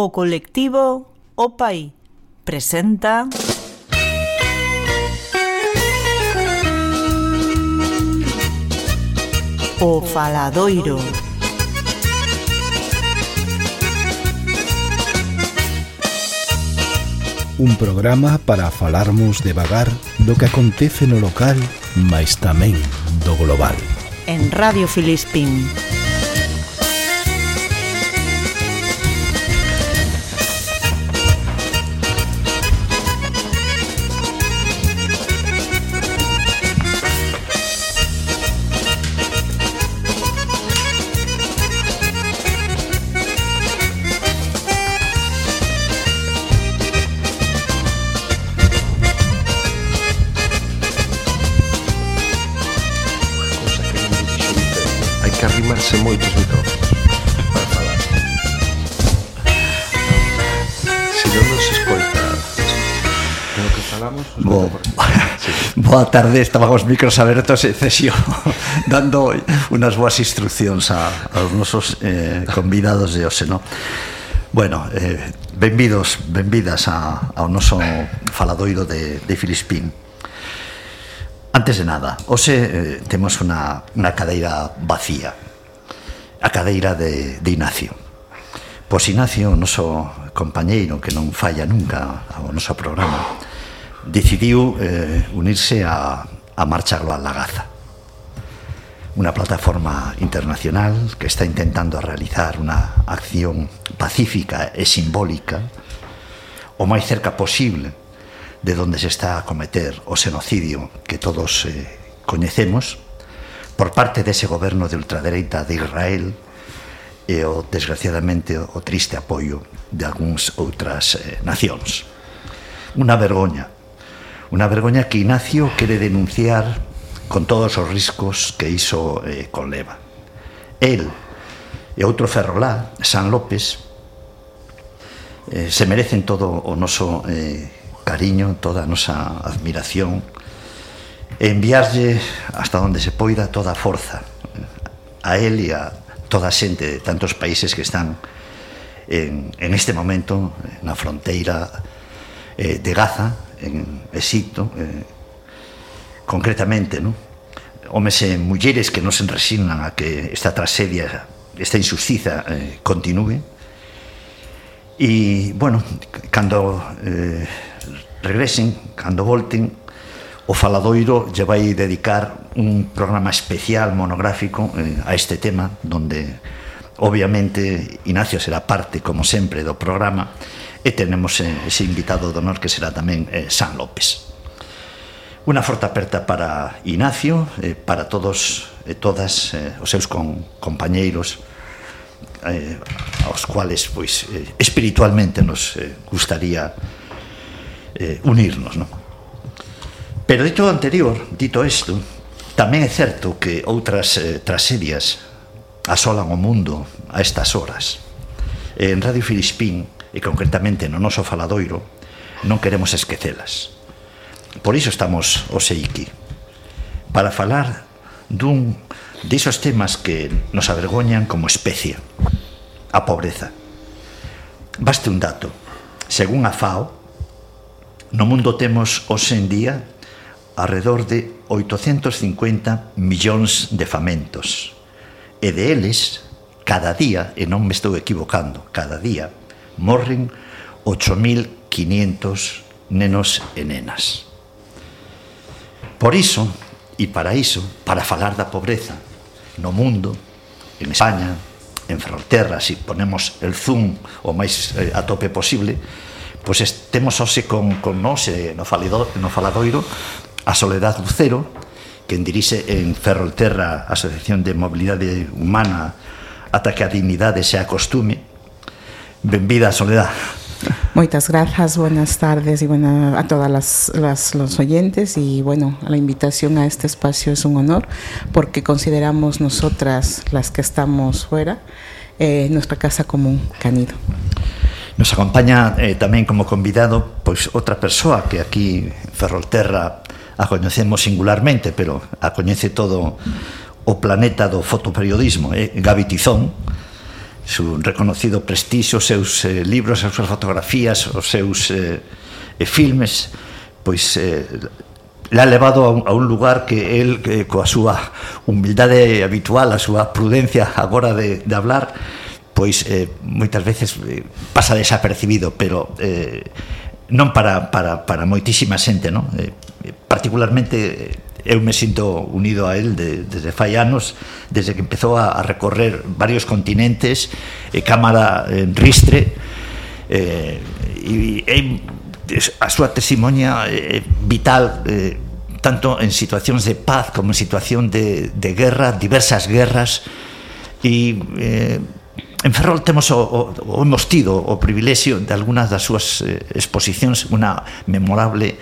O colectivo O presenta... O Faladoiro. Un programa para falarmos devagar do que acontece no local, mais tamén do global. En Radio Filispín. toda a tarde estaban os micros abertos e cesio dando unas boas instruccións a, aos nosos eh, convidados de hoxe, no? Bueno, eh, benvidos, benvidas a, ao noso faladoiro de, de Filispín. Antes de nada, hoxe eh, temos unha, unha cadeira vacía, a cadeira de, de Ignacio. Pois Ignacio, o noso compañeiro que non falla nunca ao noso programa, decidiu eh, unirse a, a Marcha Global La Gaza, una plataforma internacional que está intentando realizar una acción pacífica e simbólica o máis cerca posible de donde se está a cometer o xenocidio que todos eh, coñecemos por parte dese goberno de ultradereita de Israel e o desgraciadamente o triste apoio de algúns outras eh, nacións. Unha vergoña Unha vergoña que Ignacio quere denunciar con todos os riscos que iso eh, conleva. El e outro ferrolá, San López, eh, se merecen todo o noso eh, cariño, toda a nosa admiración, e enviarlle hasta onde se poida toda a forza eh, a él e a toda a xente de tantos países que están en, en este momento eh, na fronteira eh, de Gaza, en Exito, eh, concretamente, non? homes e mulleres que non se resignan a que esta tragedia, esta injustiza eh, continúe. E, bueno, cando eh, regresen, cando volten, o Faladoiro lle vai dedicar un programa especial monográfico eh, a este tema, donde obviamente Ignacio será parte, como sempre, do programa, e tenemos eh, ese invitado de honor que será tamén eh, San López. Unha forte aperta para Ignacio, eh, para todos e eh, todas eh, os seus con, compañeiros eh, aos cuales pois eh, espiritualmente nos eh, gustaría eh, unirnos, non? Pero dito anterior, dito isto, tamén é certo que outras eh, tragedias asolan o mundo a estas horas. En Radio Filispín e concretamente no noso faladoiro, non queremos esquecelas. Por iso estamos o aquí, para falar dun disos temas que nos avergoñan como especie, a pobreza. Baste un dato. Según a FAO, no mundo temos hoxe en día alrededor de 850 millóns de famentos. E de eles, cada día, e non me estou equivocando, cada día, morren 8.500 nenos e nenas. Por iso, e para iso, para falar da pobreza no mundo, en España, en Ferrolterra, se si ponemos el zoom o máis eh, a tope posible, pois pues temos hoxe con, con nos eh, no, falido, no faladoiro a Soledad Lucero, que dirixe en Ferrolterra a Asociación de Mobilidade Humana ata que a dignidade sea costume, Benvida, Soledad. Moitas grazas, buenas tardes e buena, a todas las, las, los oyentes y bueno, la invitación a este espacio es un honor porque consideramos nosotras las que estamos fuera eh, nuestra casa común canido. Nos acompaña eh, tamén como convidado pois outra persoa que aquí en Ferrolterra a coñecemos singularmente, pero a coñece todo o planeta do fotoperiodismo, eh? Gaby Tizón, su reconocido prestixo, os seus eh, libros, as súas fotografías, os seus eh, eh filmes, pois eh, le ha levado a un, a un lugar que el que, coa súa humildade habitual, a súa prudencia agora de, de hablar, pois eh, moitas veces eh, pasa desapercibido, pero eh, non para, para, para moitísima xente, non? Eh, particularmente eh, eu me sinto unido a él de, desde fai anos, desde que empezou a, a recorrer varios continentes, eh, cámara en ristre, eh, e, e a súa testimonia eh, é eh, vital eh, tanto en situacións de paz como en situación de, de guerra, diversas guerras e eh, en Ferrol temos o, o, o hemos tido o privilexio de algunhas das súas eh, exposicións, unha memorable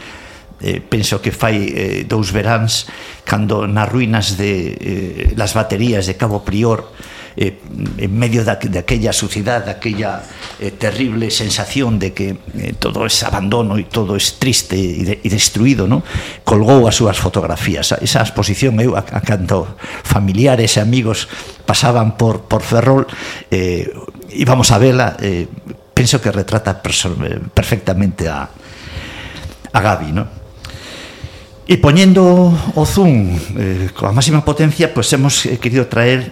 eh, penso que fai eh, dous veráns cando nas ruínas de eh, las baterías de Cabo Prior eh, en medio da, de aquella suciedad, aquella eh, terrible sensación de que eh, todo es abandono e todo es triste e, de, e destruído, ¿no? colgou as súas fotografías. Esa exposición eu a, a cando familiares e amigos pasaban por, por Ferrol eh, íbamos a vela eh, penso que retrata eh, perfectamente a, a Gaby, ¿no? E poñendo o zoom eh, coa máxima potencia, pois pues, hemos eh, querido traer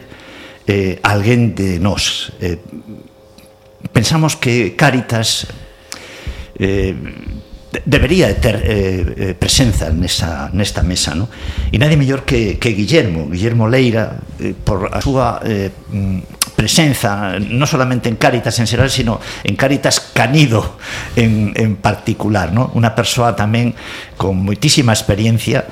eh, alguén de nós. Eh, pensamos que Cáritas eh, debería ter eh, eh, presenza nesa, nesta mesa no? e nadie mellor que, que Guillermo Guillermo Leira eh, por a súa eh, mm, presenza non solamente en Cáritas en xeral sino en Cáritas Canido en, en particular no? unha persoa tamén con moitísima experiencia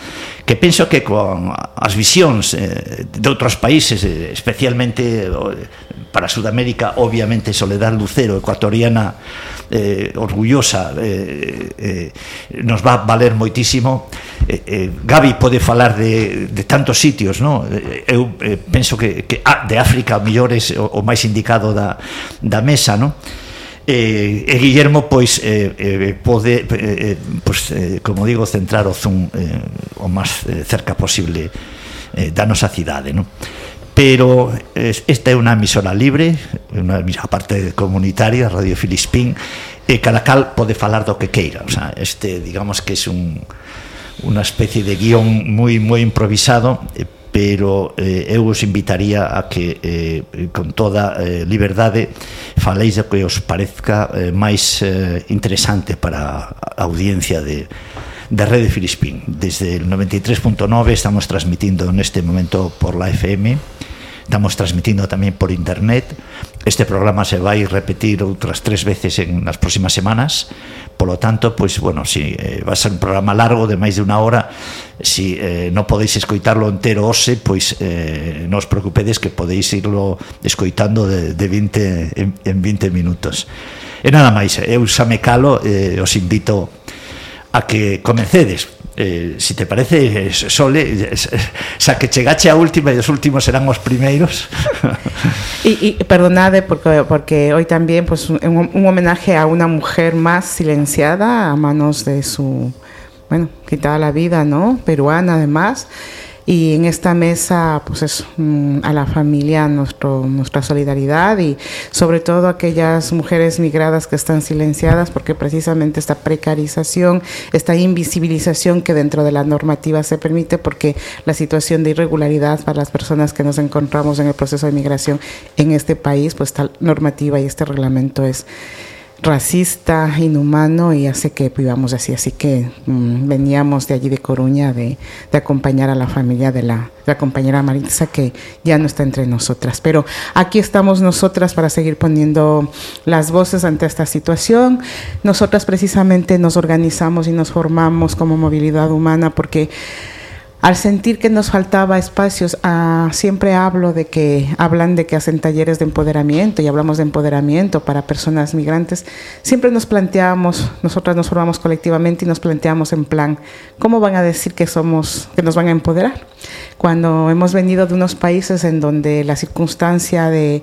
que penso que con as visións eh, de outros países, eh, especialmente para Sudamérica, obviamente Soledad Lucero, ecuatoriana eh, orgullosa, eh, eh, nos va a valer moitísimo. Eh, eh, Gabi pode falar de, de tantos sitios, no? Eh, eu eh, penso que, que ah, de África mellor é o, o máis indicado da, da mesa, non? eh, e Guillermo pois eh, eh, eh pode eh, eh, pois, eh, como digo centrar o zoom eh, o máis eh, cerca posible eh, da nosa cidade non? pero eh, esta é unha emisora libre unha parte comunitaria Radio Filispín e cada cal pode falar do que queira o sea, este digamos que é un unha especie de guión moi moi improvisado eh, pero eh, eu os invitaría a que eh, con toda eh, liberdade faléis do que os parezca eh, máis eh, interesante para a audiencia de da Rede Filispín. Desde el 93.9 estamos transmitindo neste momento por la FM estamos transmitindo tamén por internet. Este programa se vai repetir outras tres veces en nas próximas semanas. Polo tanto, pois bueno, si eh, va a ser un programa largo de máis de unha hora, si eh, non podeis escoitarlo entero hoxe, pois eh, non os preocupedes que podeis irlo escoitando de, de 20 en, en 20 minutos. E nada máis, eu xa me calo, eh, os invito a que comecedes eh, si te parece Sole xa que chegache a última e os últimos serán os primeiros y, y perdonade porque, porque hoy también pues, un, un homenaje a una mujer más silenciada a manos de su bueno, quitada la vida, ¿no? Peruana además, y en esta mesa pues es mm, a la familia nuestro, nuestra solidaridad y sobre todo aquellas mujeres migradas que están silenciadas porque precisamente esta precarización, esta invisibilización que dentro de la normativa se permite porque la situación de irregularidad para las personas que nos encontramos en el proceso de migración en este país, pues esta normativa y este reglamento es racista, inhumano y hace que vivamos así. Así que mmm, veníamos de allí de Coruña de, de, acompañar a la familia de la, de la compañera Maritza que ya no está entre nosotras. Pero aquí estamos nosotras para seguir poniendo las voces ante esta situación. Nosotras precisamente nos organizamos y nos formamos como movilidad humana porque al sentir que nos faltaba espacios, ah, siempre hablo de que hablan de que hacen talleres de empoderamiento y hablamos de empoderamiento para personas migrantes. Siempre nos planteamos, nosotras nos formamos colectivamente y nos planteamos en plan, ¿cómo van a decir que somos, que nos van a empoderar? Cuando hemos venido de unos países en donde la circunstancia de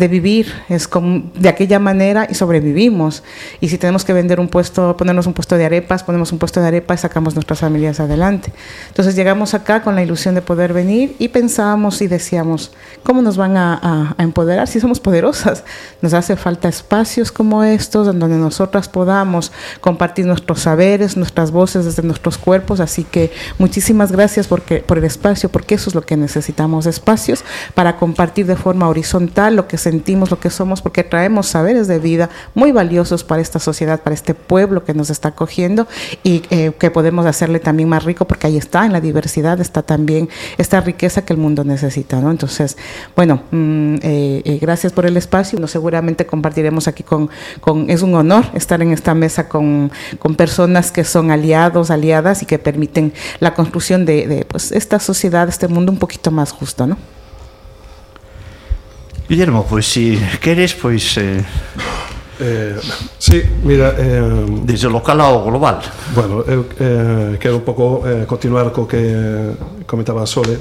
de vivir, es como de aquella manera y sobrevivimos. Y si tenemos que vender un puesto, ponernos un puesto de arepas, ponemos un puesto de arepas y sacamos nuestras familias adelante. Entonces llegamos acá con la ilusión de poder venir y pensábamos y decíamos, ¿cómo nos van a, a empoderar si somos poderosas? Nos hace falta espacios como estos, en donde nosotras podamos compartir nuestros saberes, nuestras voces desde nuestros cuerpos. Así que muchísimas gracias porque, por el espacio, porque eso es lo que necesitamos, espacios para compartir de forma horizontal lo que sentimos, lo que somos, porque traemos saberes de vida muy valiosos para esta sociedad, para este pueblo que nos está acogiendo y eh, que podemos hacerle también más rico, porque ahí está, en la diversidad está también esta riqueza que el mundo necesita. ¿no? Entonces, bueno, mm, eh, eh, gracias por el espacio. Nos seguramente compartiremos aquí con, con, es un honor estar en esta mesa con, con personas que son aliados, aliadas y que permiten la construcción de, de pues, esta sociedad, este mundo un poquito más justo, ¿no? Guillermo, pois si queres, pois... Eh... Eh, sí, mira eh, Desde o local ao global Bueno, eu eh, quero un pouco eh, continuar co que comentaba Sole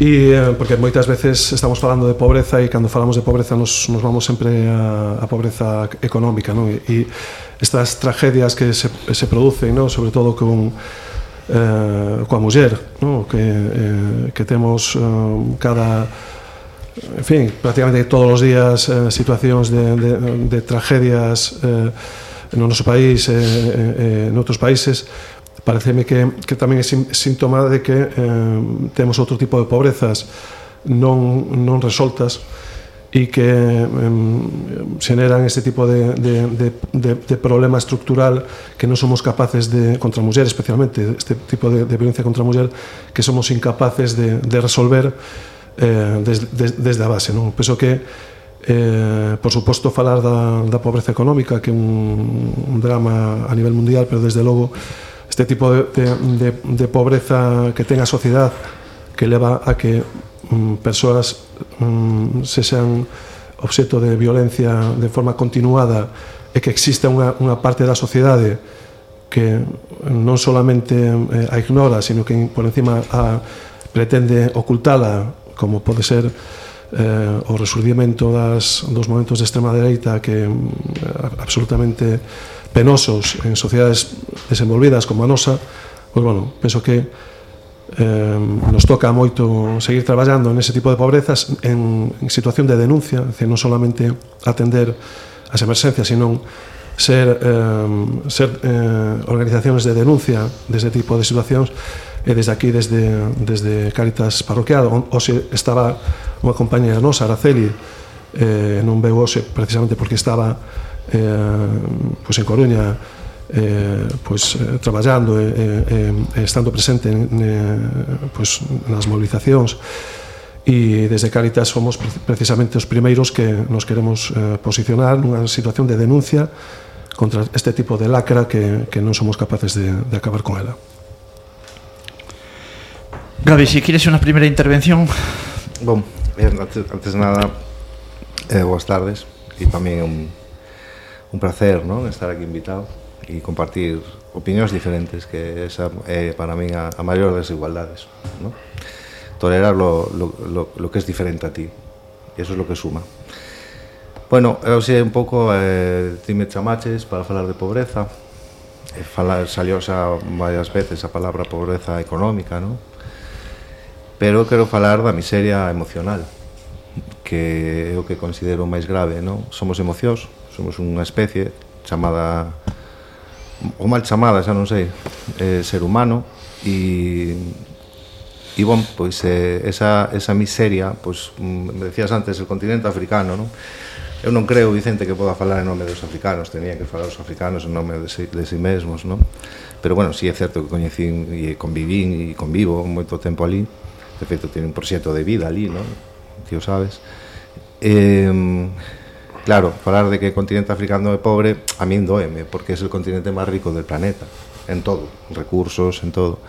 E, eh, porque moitas veces estamos falando de pobreza e cando falamos de pobreza nos, nos vamos sempre a, a pobreza económica non? E, e estas tragedias que se, se producen non? sobre todo con eh, coa muller non? que, eh, que temos eh, cada en fin, prácticamente todos os días eh, situacións de, de, de tragedias eh, no noso país e eh, eh, outros países. Pareceme que, que tamén é síntoma de que eh, temos outro tipo de pobrezas non, non resoltas e que eh, xeneran este tipo de, de, de, de, de problema estructural que non somos capaces de, contra a muller especialmente, este tipo de, de violencia contra a muller que somos incapaces de, de resolver eh, des, des, desde a base. Non? Penso que, eh, por suposto, falar da, da pobreza económica, que é un, un drama a nivel mundial, pero desde logo este tipo de, de, de, de pobreza que ten a sociedade que leva a que mm, persoas mm, se sean obxeto de violencia de forma continuada e que exista unha, unha parte da sociedade que non solamente eh, a ignora, sino que por encima a, pretende ocultala como pode ser eh, o resurdimento das, dos momentos de extrema dereita que eh, absolutamente penosos en sociedades desenvolvidas como a nosa, pois, bueno, penso que eh, nos toca moito seguir traballando en ese tipo de pobrezas en, en situación de denuncia, é non solamente atender as emerxencias, senón ser, eh, ser eh, organizaciones de denuncia deste tipo de situacións e desde aquí, desde, desde Caritas Parroquial, hoxe estaba unha compañera nosa, Araceli, eh, non veu hoxe precisamente porque estaba eh, pois en Coruña eh, pois, eh, traballando e, eh, eh, estando presente en, eh, pois, nas mobilizacións e desde Caritas somos precisamente os primeiros que nos queremos eh, posicionar nunha situación de denuncia contra este tipo de lacra que, que non somos capaces de, de acabar con ela. Gaby, si quieres unha primeira intervención Bom, antes, antes de nada eh, tardes E tamén un, placer non? estar aquí invitado E compartir opinións diferentes Que esa é para min a, a maior? Tolerar lo, que es diferente a ti E eso é lo que suma Bueno, eu sei un pouco eh, ti chamaches para falar de pobreza e falar, salió xa varias veces a palabra pobreza económica, non? pero quero falar da miseria emocional que é o que considero máis grave non? somos emocións, somos unha especie chamada ou mal chamada, xa non sei eh, ser humano e e bon, pois eh, esa, esa miseria pois, me decías antes, el continente africano non? eu non creo, Vicente, que poda falar en nome dos africanos tenían que falar os africanos en nome de si, de si mesmos non? pero bueno, si sí, é certo que coñecín e convivín e convivo moito tempo ali de feito tiene un proxecto de vida ali, non? Ti o sabes. Eh, claro, falar de que o continente africano é pobre, a min doeme, porque é o continente máis rico del planeta, en todo, recursos, en todo.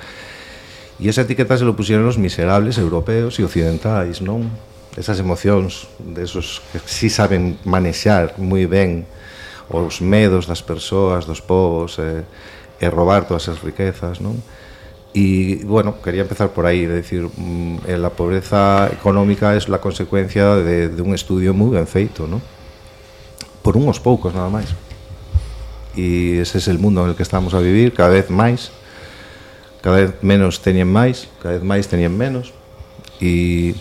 E esa etiqueta se lo pusieron os miserables europeos e occidentais, non? Esas emocións de esos que si sí saben manexar moi ben os medos das persoas, dos povos, e, e robar todas as riquezas, non? Y bueno, quería empezar por ahí, es decir, mm, eh, la pobreza económica es la consecuencia de, de un estudio moi ben feito, ¿no? por unos poucos nada máis. E ese é es o mundo en el que estamos a vivir, cada vez máis, cada vez menos teñen máis, cada vez máis teñen menos, e,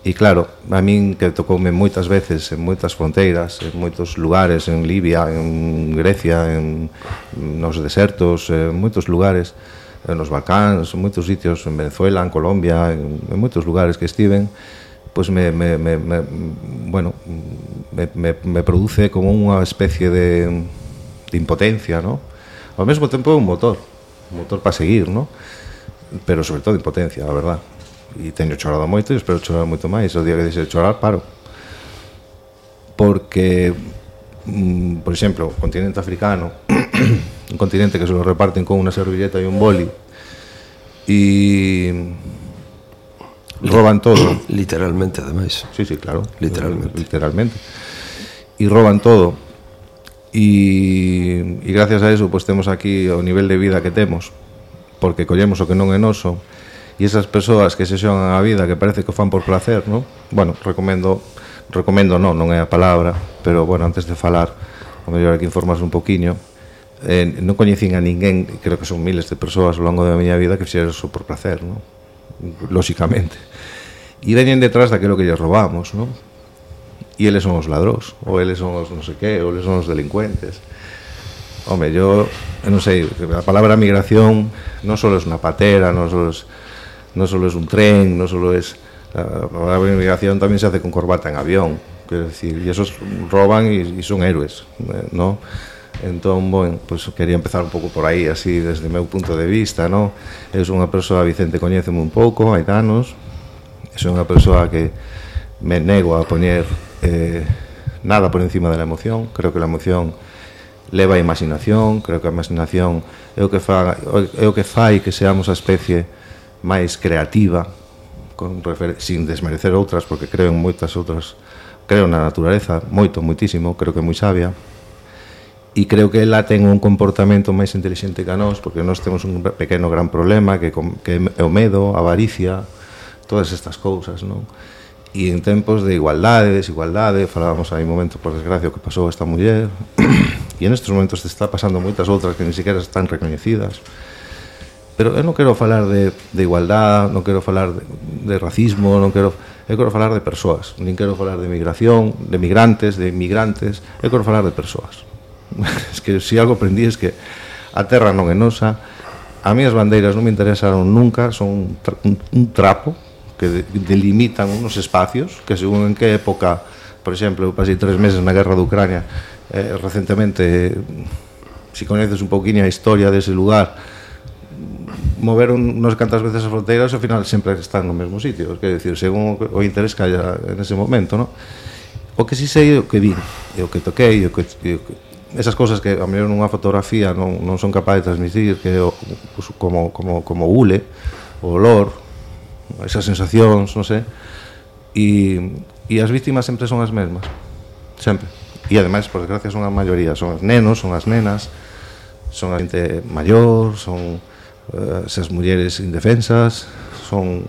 e claro, a min que tocoume moitas veces en moitas fronteiras, en moitos lugares, en Libia, en Grecia, en nos desertos, en moitos lugares, nos Balcáns, en moitos sitios, en Venezuela, en Colombia, en, en moitos lugares que estiven, pois pues me, me, me, me bueno, me, me, me produce como unha especie de, de impotencia, ¿no? Ao mesmo tempo é un motor, un motor para seguir, ¿no? Pero sobre todo impotencia, a verdad. E teño chorado moito e espero chorar moito máis, o día que dixe chorar paro. Porque mm, por exemplo, o continente africano un continente que se lo reparten con una servilleta y un boli y roban todo. Literalmente, ademais. Sí, sí, claro. Literalmente. Literalmente. E roban todo. E, e gracias a eso, pues temos aquí o nivel de vida que temos, porque collemos o que non é noso, e esas persoas que se xogan a vida, que parece que o fan por placer, non? Bueno, recomendo, recomendo non, non é a palabra, pero bueno, antes de falar, o mellor aquí que informarse un poquinho, Eh, non a ninguén, creo que son miles de persoas ao longo da miña vida que fixeron eso por placer, non? Lóxicamente. E veñen detrás daquilo que lles robamos, non? E eles son os ladróns, ou eles son os non sei que, ou eles son os delincuentes. Home, yo, non sei, a palabra migración non só é unha patera, non só é no solo es un tren, no solo es... La, la inmigración también se hace con corbata en avión, quiero decir, y esos roban y, y son héroes, eh, ¿no? Entón, bon, pois quería empezar un pouco por aí, así desde o meu punto de vista, non? Eu sou unha persoa, Vicente coñéceme un pouco, hai danos. é unha persoa que me nego a poñer eh, nada por encima da emoción. Creo que a emoción leva a imaginación, creo que a imaginación é o que fa, é o que fai que seamos a especie máis creativa, con refer sin desmerecer outras porque creo en moitas outras, creo na natureza moito, moitísimo, creo que é moi sabia e creo que ela ten un comportamento máis inteligente que a nós porque nós temos un pequeno gran problema que, que é o medo, a avaricia todas estas cousas non? e en tempos de igualdade, desigualdade falábamos aí un momento por desgracia o que pasou esta muller e en estes momentos está pasando moitas outras que ni siquiera están recoñecidas pero eu non quero falar de, de igualdade, non quero falar de, de racismo, non quero, eu quero falar de persoas, nin quero falar de migración, de migrantes, de migrantes, eu quero falar de persoas. es que si algo aprendí es que a terra non é nosa, a mí as bandeiras non me interesaron nunca, son un, tra un trapo que de delimitan unos espacios que según en que época, por exemplo, eu pasei tres meses na guerra de Ucrania, eh, recentemente, si coñeces un pouquinho a historia dese lugar, moveron unas cantas veces as fronteiras ao final sempre están no mesmo sitio, quer decir, según o interés que haya en ese momento, ¿no? O que si sei o que vi, e o que toquei, e o que, e o que esas cousas que a mellor nunha fotografía non, non son capaz de transmitir que o, pues, como, como, como hule o olor esas sensacións, non sei e, e as víctimas sempre son as mesmas sempre. E ademais, por desgracia, son a maioría. Son os nenos, son as nenas son a xente maior son uh, esas mulleres indefensas son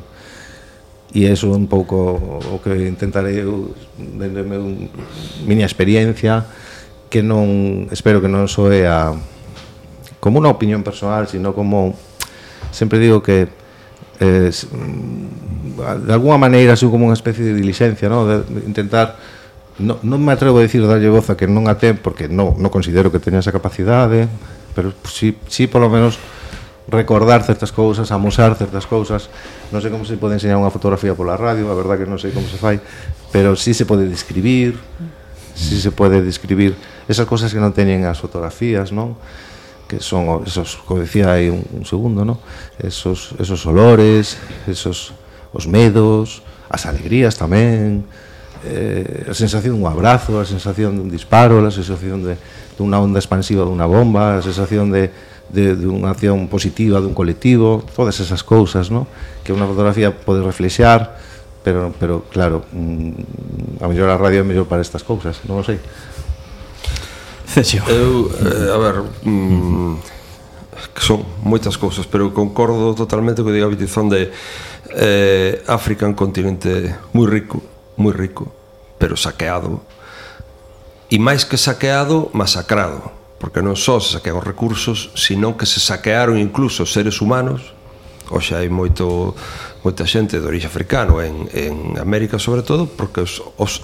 e eso é un pouco o que intentarei eu dende meu, miña experiencia que non espero que non soe a como unha opinión personal, sino como sempre digo que eh, de alguna maneira sou como unha especie de dilixencia, ¿no? de intentar no, non me atrevo a decir darlle voz a que non a ten porque non, non considero que teña esa capacidade, pero si, si polo menos recordar certas cousas, amosar certas cousas. Non sei como se pode enseñar unha fotografía pola radio, a verdade que non sei como se fai, pero si sí se pode describir si se pode describir esas cosas que non teñen as fotografías, non? que son esos, como decía aí un, un segundo, ¿no? Esos esos olores, esos os medos, as alegrías tamén, eh, a sensación dun abrazo, a sensación dun disparo, a sensación de dunha onda expansiva dunha bomba, a sensación de de dunha acción positiva dun colectivo, todas esas cousas, ¿no? Que unha fotografía pode reflexar, pero, pero claro, mm, a mellor a radio é mellor para estas cousas, non o sei. Cesio. Eu, eh, a ver, mm, que son moitas cousas, pero concordo totalmente co que diga Bitizón de eh, África un continente moi rico, moi rico, pero saqueado. E máis que saqueado, masacrado. Porque non só se saquearon recursos, sino que se saquearon incluso seres humanos. Oxe, hai moito moita xente de orixe africano en, en América sobre todo porque os, os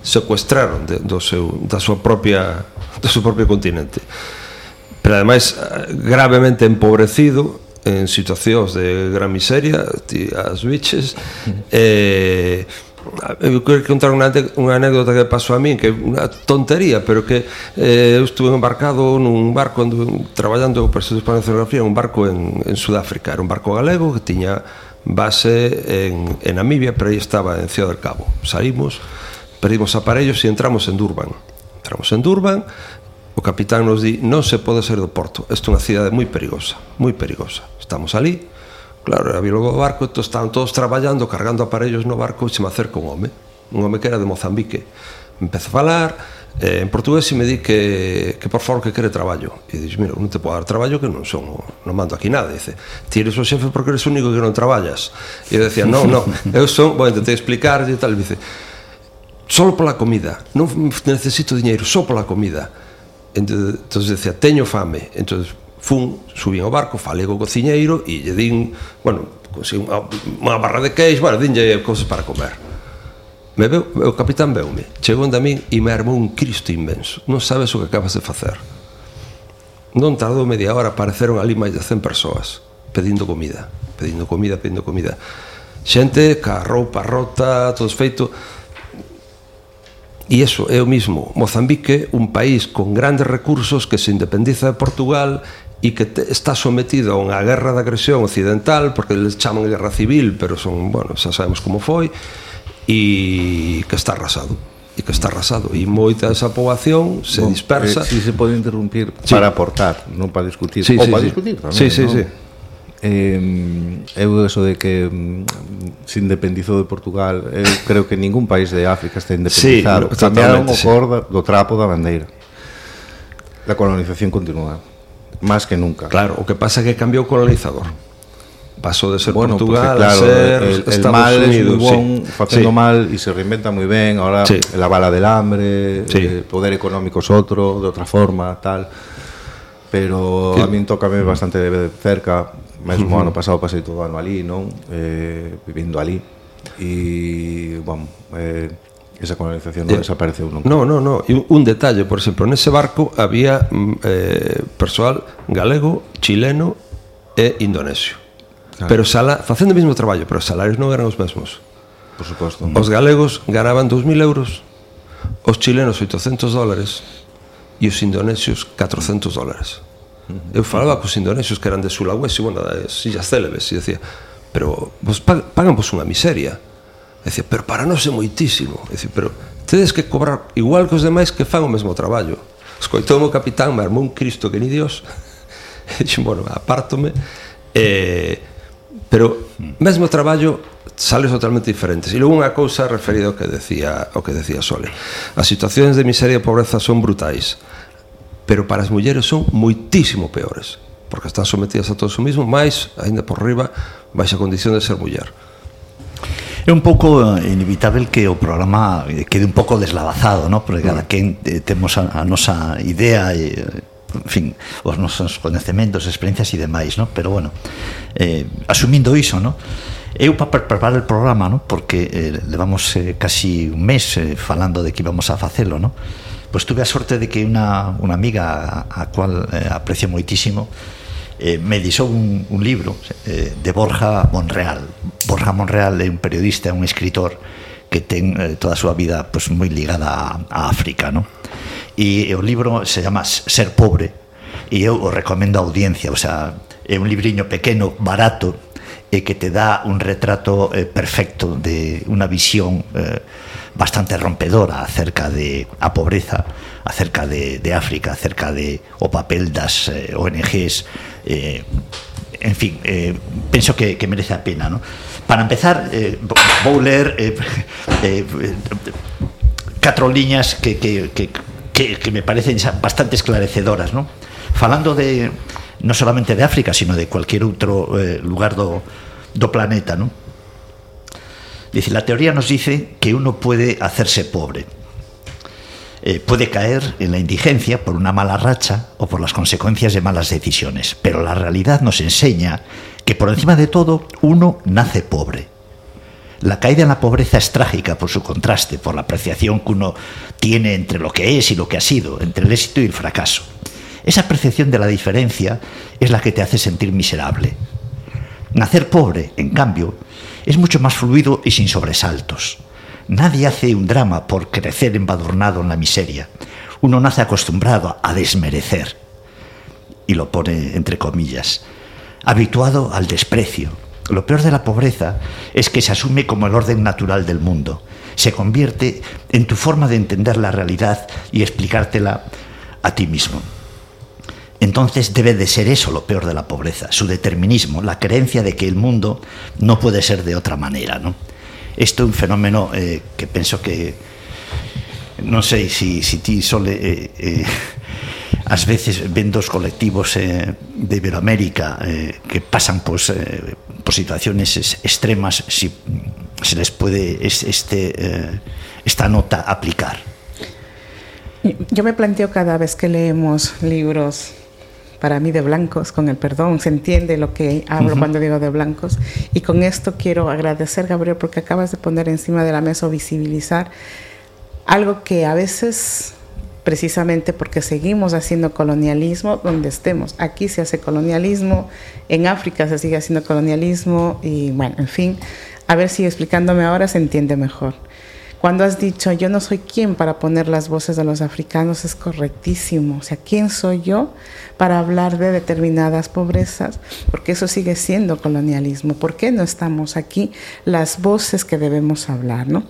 secuestraron de, do seu, da súa propia do seu propio continente. Pero ademais gravemente empobrecido en situacións de gran miseria ti, as biches eh, eu quero contar unha, unha anécdota que pasou a min que é unha tontería pero que eh, eu estuve embarcado nun barco ando, traballando para estudos de a oceanografía un barco en, en Sudáfrica. Era un barco galego que tiña base en, en Namibia, pero aí estaba en Ciudad del Cabo. Saímos, pedimos aparellos e entramos en Durban. Entramos en Durban, o capitán nos di, non se pode ser do porto, isto é unha cidade moi perigosa, moi perigosa. Estamos ali, claro, había logo o barco, estos estaban todos traballando, cargando aparellos no barco, e se me acerca un home, un home que era de Mozambique. Empeza a falar, Eh, en portugués si me di que, que por favor que quere traballo. E dix, mira, non te podo dar traballo que non son non mando aquí nada dice, ti eres o xefe porque eres o único que non traballas e eu decía, non, non, eu son bueno, intentei explicar e tal, dice. Solo pola comida non necesito diñeiro, só pola comida entón, decía, teño fame entón fun, subín ao barco falei co cociñeiro e lle din bueno, unha barra de queix bueno, dinlle cousas para comer. Me veu, o capitán veume, chegou onde a min e me armou un cristo inmenso. Non sabes o que acabas de facer. Non tardou media hora, apareceron ali máis de 100 persoas pedindo comida, pedindo comida, pedindo comida. Xente ca roupa rota, todos feito. E iso é o mismo. Mozambique, un país con grandes recursos que se independiza de Portugal e que te, está sometido a unha guerra de agresión occidental, porque les chaman guerra civil, pero son, bueno, xa sabemos como foi, e e que está arrasado e que está arrasado e moita esa poboación se Bom, dispersa. Eh, si se pode interrumpir sí. para aportar, non para discutir, sí, ou sí, para sí. discutir tamén. Sí, sí, ¿no? sí. Eh, eu eso de que mm, se independizou de Portugal eu creo que ningún país de África está independizado sí, cambiaron o cor sí. do trapo da bandeira a colonización continua máis que nunca claro, o que pasa é que cambiou o colonizador pasou de ser bueno, Portugal porque, claro, a ser el, el Estados mal Unidos, es bon, sí, facendo sí. mal e se reinventa moi ben, ahora sí. la bala del hambre, sí. el poder económico es outro, de outra forma, tal. Pero sí. a min tócame bastante de cerca, mesmo uh -huh. ano pasado pasei todo o ano ali, non? Eh, vivindo ali. E, bom, eh, esa colonización non eh, desapareceu nunca. No, no, no. Un, un detalle, por exemplo, nese barco había mm, eh, persoal galego, chileno e indonesio. Claro. Pero sala, facendo o mesmo traballo, pero os salarios non eran os mesmos. Por suposto. Os galegos ganaban 2.000 euros, os chilenos 800 dólares e os indonesios 400 dólares. Eu falaba cos indonesios que eran de Sulawesi, bueno, de sillas célebes, e decía, pero vos pagan vos unha miseria. E decía, pero para nós é moitísimo. E decía, pero tedes que cobrar igual que os demais que fan o mesmo traballo. Escoitou o capitán, me armou un Cristo que ni Dios. E dixen, bueno, apártome. E, pero mesmo traballo sales totalmente diferentes. E logo unha cousa referida ao que decía, ao que decía Sole. As situacións de miseria e pobreza son brutais, pero para as mulleres son moitísimo peores, porque están sometidas a todo o mismo, máis, aínda por riba, baixa condición de ser muller. É un pouco eh, inevitável que o programa eh, quede un pouco deslavazado, ¿no? porque cada mm. quen eh, temos a, a nosa idea e en fin, os nosos coñecementos, experiencias e demais, no? pero bueno, eh, asumindo iso, no? Eu para preparar o programa, no? porque eh, levamos eh, casi un mes eh, falando de que íbamos a facelo, no? pois pues tuve a sorte de que unha, unha amiga a, a cual eh, aprecio moitísimo eh, me disou un, un libro eh, de Borja Monreal Borja Monreal é un periodista, un escritor que ten eh, toda a súa vida pues, moi ligada a, a África, no? e o libro se chama Ser Pobre e eu o recomendo a audiencia, o sea, é un libriño pequeno, barato, e que te dá un retrato eh, perfecto de unha visión eh, bastante rompedora acerca de a pobreza, acerca de, de África, acerca de o papel das eh, ONGs, eh, en fin, eh, penso que, que merece a pena, ¿no? Para empezar, eh, vou ler eh, eh, eh, catro liñas que, que, que que, me parecen bastante esclarecedoras, ¿no? Falando de, non solamente de África, sino de cualquier outro eh, lugar do, do planeta, ¿no? Dice, la teoría nos dice que uno puede hacerse pobre, eh, puede caer en la indigencia por una mala racha o por las consecuencias de malas decisiones, pero la realidad nos enseña que por encima de todo uno nace pobre. La caída en la pobreza es trágica por su contraste, por la apreciación que uno tiene entre lo que es y lo que ha sido, entre el éxito y el fracaso. Esa percepción de la diferencia es la que te hace sentir miserable. Nacer pobre, en cambio, es mucho más fluido y sin sobresaltos. Nadie hace un drama por crecer embadurnado en la miseria. Uno nace acostumbrado a desmerecer, y lo pone entre comillas, habituado al desprecio. Lo peor de la pobreza es que se asume como el orden natural del mundo. Se convierte en tu forma de entender la realidad y explicártela a ti mismo. Entonces debe de ser eso lo peor de la pobreza, su determinismo, la creencia de que el mundo no puede ser de otra manera. ¿no? Esto es un fenómeno eh, que pienso que, no sé si, si ti sole... Eh, eh, ás veces ven dos colectivos de Iberoamérica que pasan pues, por situaciones extremas si se les puede este, eh, esta nota aplicar. Yo me planteo cada vez que leemos libros para mí de blancos, con el perdón, se entiende lo que hablo uh -huh. cuando digo de blancos. Y con esto quiero agradecer, Gabriel, porque acabas de poner encima de la mesa o visibilizar algo que a veces, precisamente porque seguimos haciendo colonialismo donde estemos, aquí se hace colonialismo, en África se sigue haciendo colonialismo y bueno, en fin, a ver si explicándome ahora se entiende mejor. Cuando has dicho, yo no soy quien para poner las voces de los africanos, es correctísimo. O sea, ¿quién soy yo para hablar de determinadas pobrezas? Porque eso sigue siendo colonialismo. ¿Por qué no estamos aquí las voces que debemos hablar? ¿no?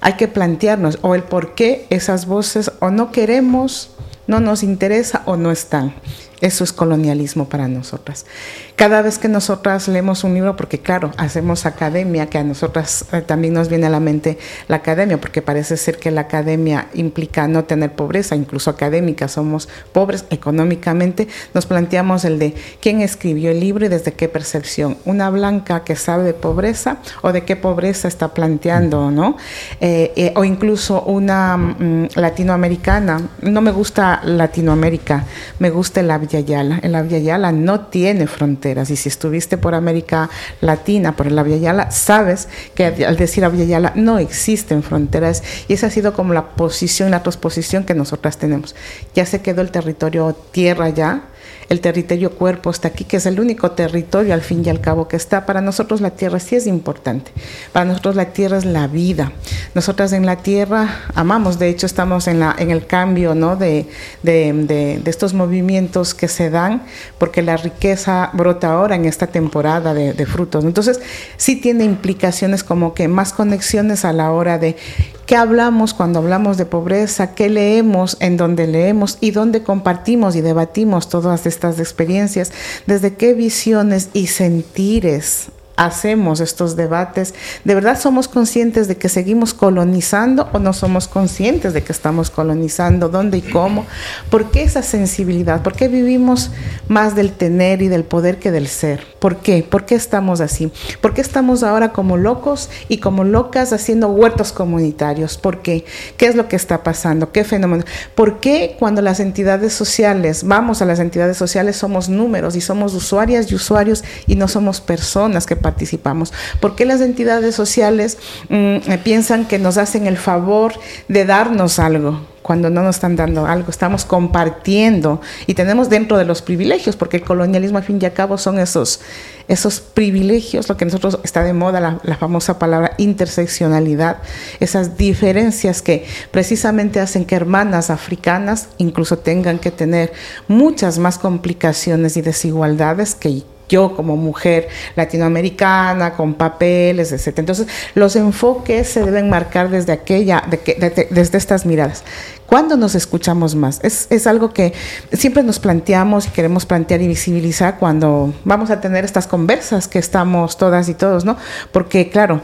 Hay que plantearnos o el por qué esas voces o no queremos, no nos interesa o no están. Eso es colonialismo para nosotras. Cada vez que nosotras leemos un libro, porque claro, hacemos academia, que a nosotras eh, también nos viene a la mente la academia, porque parece ser que la academia implica no tener pobreza, incluso académicas somos pobres económicamente, nos planteamos el de quién escribió el libro y desde qué percepción. Una blanca que sabe de pobreza o de qué pobreza está planteando, ¿no? Eh, eh, o incluso una mm, latinoamericana. No me gusta Latinoamérica, me gusta el Yala. El Via Yala no tiene fronteras y si estuviste por América Latina, por el Via Yala, sabes que al decir Via Yala no existen fronteras y esa ha sido como la posición, la transposición que nosotras tenemos. Ya se quedó el territorio tierra ya, el territorio cuerpo está aquí, que es el único territorio al fin y al cabo que está. Para nosotros la tierra sí es importante. Para nosotros la tierra es la vida. Nosotras en la tierra amamos, de hecho estamos en, la, en el cambio ¿no? de, de, de, de estos movimientos que se dan, porque la riqueza brota ahora en esta temporada de, de frutos. Entonces sí tiene implicaciones como que más conexiones a la hora de qué hablamos cuando hablamos de pobreza, qué leemos, en dónde leemos y dónde compartimos y debatimos todas estas experiencias, desde qué visiones y sentires hacemos estos debates, ¿de verdad somos conscientes de que seguimos colonizando o no somos conscientes de que estamos colonizando? ¿Dónde y cómo? ¿Por qué esa sensibilidad? ¿Por qué vivimos más del tener y del poder que del ser? ¿Por qué? ¿Por qué estamos así? ¿Por qué estamos ahora como locos y como locas haciendo huertos comunitarios? ¿Por qué? ¿Qué es lo que está pasando? ¿Qué fenómeno? ¿Por qué cuando las entidades sociales, vamos a las entidades sociales, somos números y somos usuarias y usuarios y no somos personas que participamos. ¿Por qué las entidades sociales mmm, piensan que nos hacen el favor de darnos algo? cuando no nos están dando algo, estamos compartiendo y tenemos dentro de los privilegios, porque el colonialismo al fin y al cabo son esos, esos privilegios, lo que nosotros está de moda, la famosa palabra interseccionalidad, esas diferencias que precisamente hacen que hermanas africanas incluso tengan que tener muchas más complicaciones y desigualdades que yo como mujer latinoamericana, con papeles, etc. Entonces, los enfoques se deben marcar desde aquella, de que, de, desde estas miradas. ¿Cuándo nos escuchamos más? Es, es, algo que siempre nos planteamos y queremos plantear y visibilizar cuando vamos a tener estas conversas que estamos todas y todos, ¿no? Porque, claro,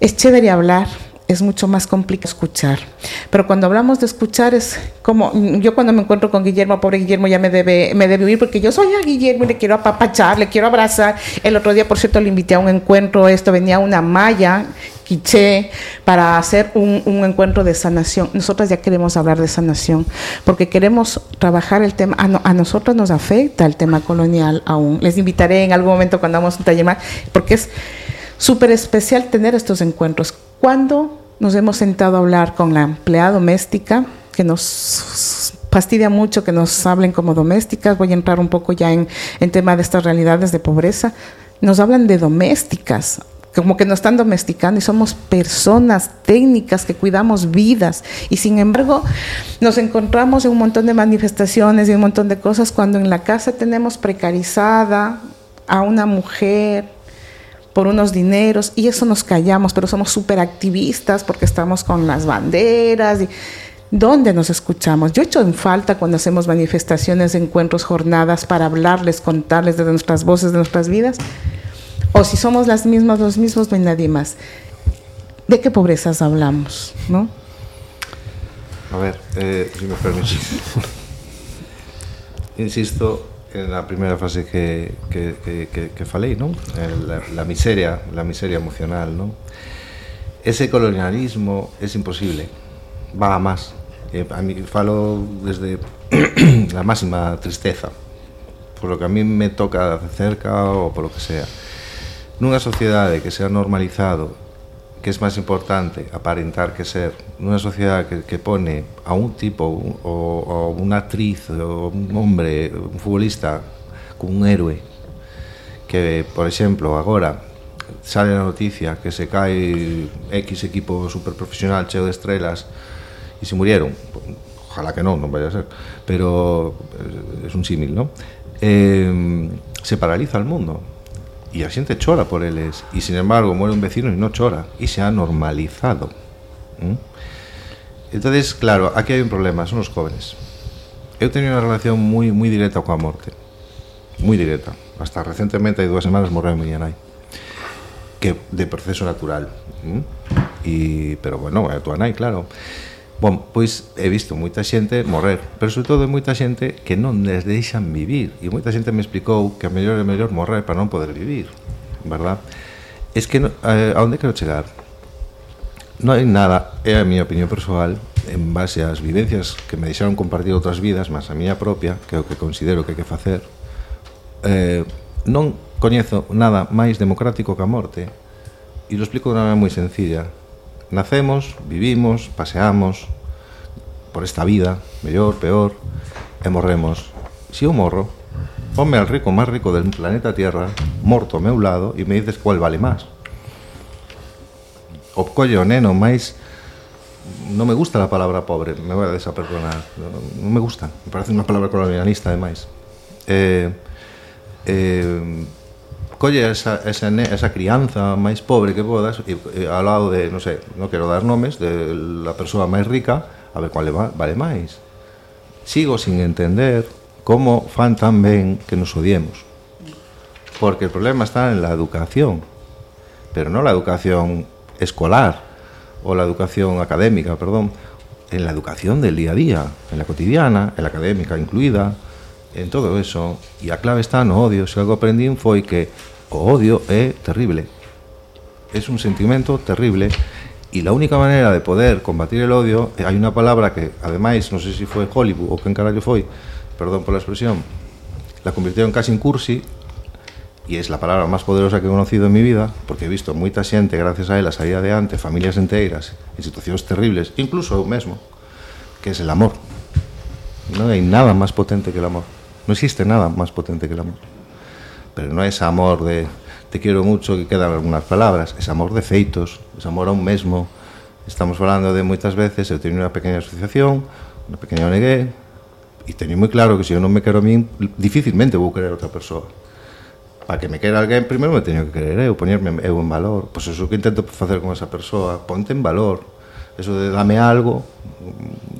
es chévere hablar, es mucho más complicado escuchar. Pero cuando hablamos de escuchar es como, yo cuando me encuentro con Guillermo, pobre Guillermo ya me debe, me debe huir porque yo soy a Guillermo y le quiero apapachar, le quiero abrazar. El otro día, por cierto, le invité a un encuentro, esto venía una maya quiché para hacer un, un, encuentro de sanación. Nosotras ya queremos hablar de sanación porque queremos trabajar el tema. A, a nosotros nos afecta el tema colonial aún. Les invitaré en algún momento cuando hagamos un taller más porque es súper especial tener estos encuentros. Cuando nos hemos sentado a hablar con la empleada doméstica, que nos fastidia mucho que nos hablen como domésticas, voy a entrar un poco ya en, en tema de estas realidades de pobreza, nos hablan de domésticas, como que nos están domesticando y somos personas técnicas que cuidamos vidas. Y sin embargo nos encontramos en un montón de manifestaciones y un montón de cosas cuando en la casa tenemos precarizada a una mujer por unos dineros y eso nos callamos, pero somos súper activistas porque estamos con las banderas y ¿Dónde nos escuchamos? Yo he hecho en falta cuando hacemos manifestaciones, encuentros, jornadas para hablarles, contarles de nuestras voces, de nuestras vidas. O si somos las mismas, los mismos, no hay nadie más. ¿De qué pobrezas hablamos? ¿no? A ver, eh, si me permitís. Insisto na primeira frase que, que, que, que, que falei, non? Eh, la, la miseria, la miseria emocional, non? Ese colonialismo es imposible, va a más. Eh, a mí falo desde la máxima tristeza, por lo que a mí me toca de cerca ou por lo que sea. Nunha sociedade que se ha normalizado que es máis importante aparentar que ser nunha sociedade que, pone a un tipo o, unha actriz o un hombre, un futbolista como un héroe que, por exemplo, agora sale na noticia que se cae X equipo superprofesional cheo de estrelas e se murieron ojalá que non, non vaya a ser pero es un símil, non? Eh, se paraliza el mundo y la gente chora por él. Y sin embargo, muere un vecino y no chora. Y se ha normalizado. ¿Mm? Entonces, claro, aquí hay un problema, son los jóvenes. Yo tenido una relación muy, muy directa con la muerte. Muy directa. Hasta recientemente, hay dos semanas, morreu mi nai. Que de proceso natural. Y, pero bueno, a tu nai, claro. Bom, pois he visto moita xente morrer, pero sobre todo moita xente que non les deixan vivir. E moita xente me explicou que a mellor é mellor morrer para non poder vivir, verdad? Es que eh, a onde quero chegar? Non hai nada, é a miña opinión persoal, en base ás vivencias que me deixaron compartir outras vidas, mas a miña propia, que é o que considero que hai que facer, eh, non coñezo nada máis democrático que a morte, e lo explico de unha maneira moi sencilla Nacemos, vivimos, paseamos por esta vida, mellor, peor, e morremos. Si eu morro, ponme al rico máis rico del planeta Tierra, morto ao meu lado, e me dices cual vale máis. O colle o neno máis non me gusta a palabra pobre, me vai a desaperdonar, non me gusta, me parece unha palabra colonialista ademais. Eh, eh, colle esa, esa, esa crianza máis pobre que podas e, e ao lado de, non sei, non quero dar nomes de la persoa máis rica a ver cuál vale máis. Sigo sin entender como fan tan ben que nos odiemos. Porque el problema está en la educación pero non la educación escolar ou la educación académica, perdón en la educación del día a día en la cotidiana, en la académica incluída en todo eso. E a clave está no odio. Se algo aprendín foi que o odio é terrible. Es un sentimento terrible y la única manera de poder combatir el odio, hai unha palabra que, ademais, non sei se si foi Hollywood ou quen carallo foi, perdón pola expresión, la convirtieron casi en cursi, y es la palabra más poderosa que he conocido en mi vida, porque he visto moita xente, gracias a ela a saída de ante, familias enteiras, en situacións terribles, incluso eu mesmo, que es el amor. Non hai nada máis potente que el amor. Non existe nada máis potente que el amor pero non é ese amor de te quero mucho que quedan algunhas palabras, ese amor de feitos, ese amor a un mesmo. Estamos falando de moitas veces, eu teño unha pequena asociación, unha pequena ONG, e teño moi claro que se eu non me quero a min, dificilmente vou querer a outra persoa. Para que me quera alguén, primeiro me teño que querer eu, poñerme eu en valor. Pois eso que intento facer con esa persoa, ponte en valor. Eso de dame algo,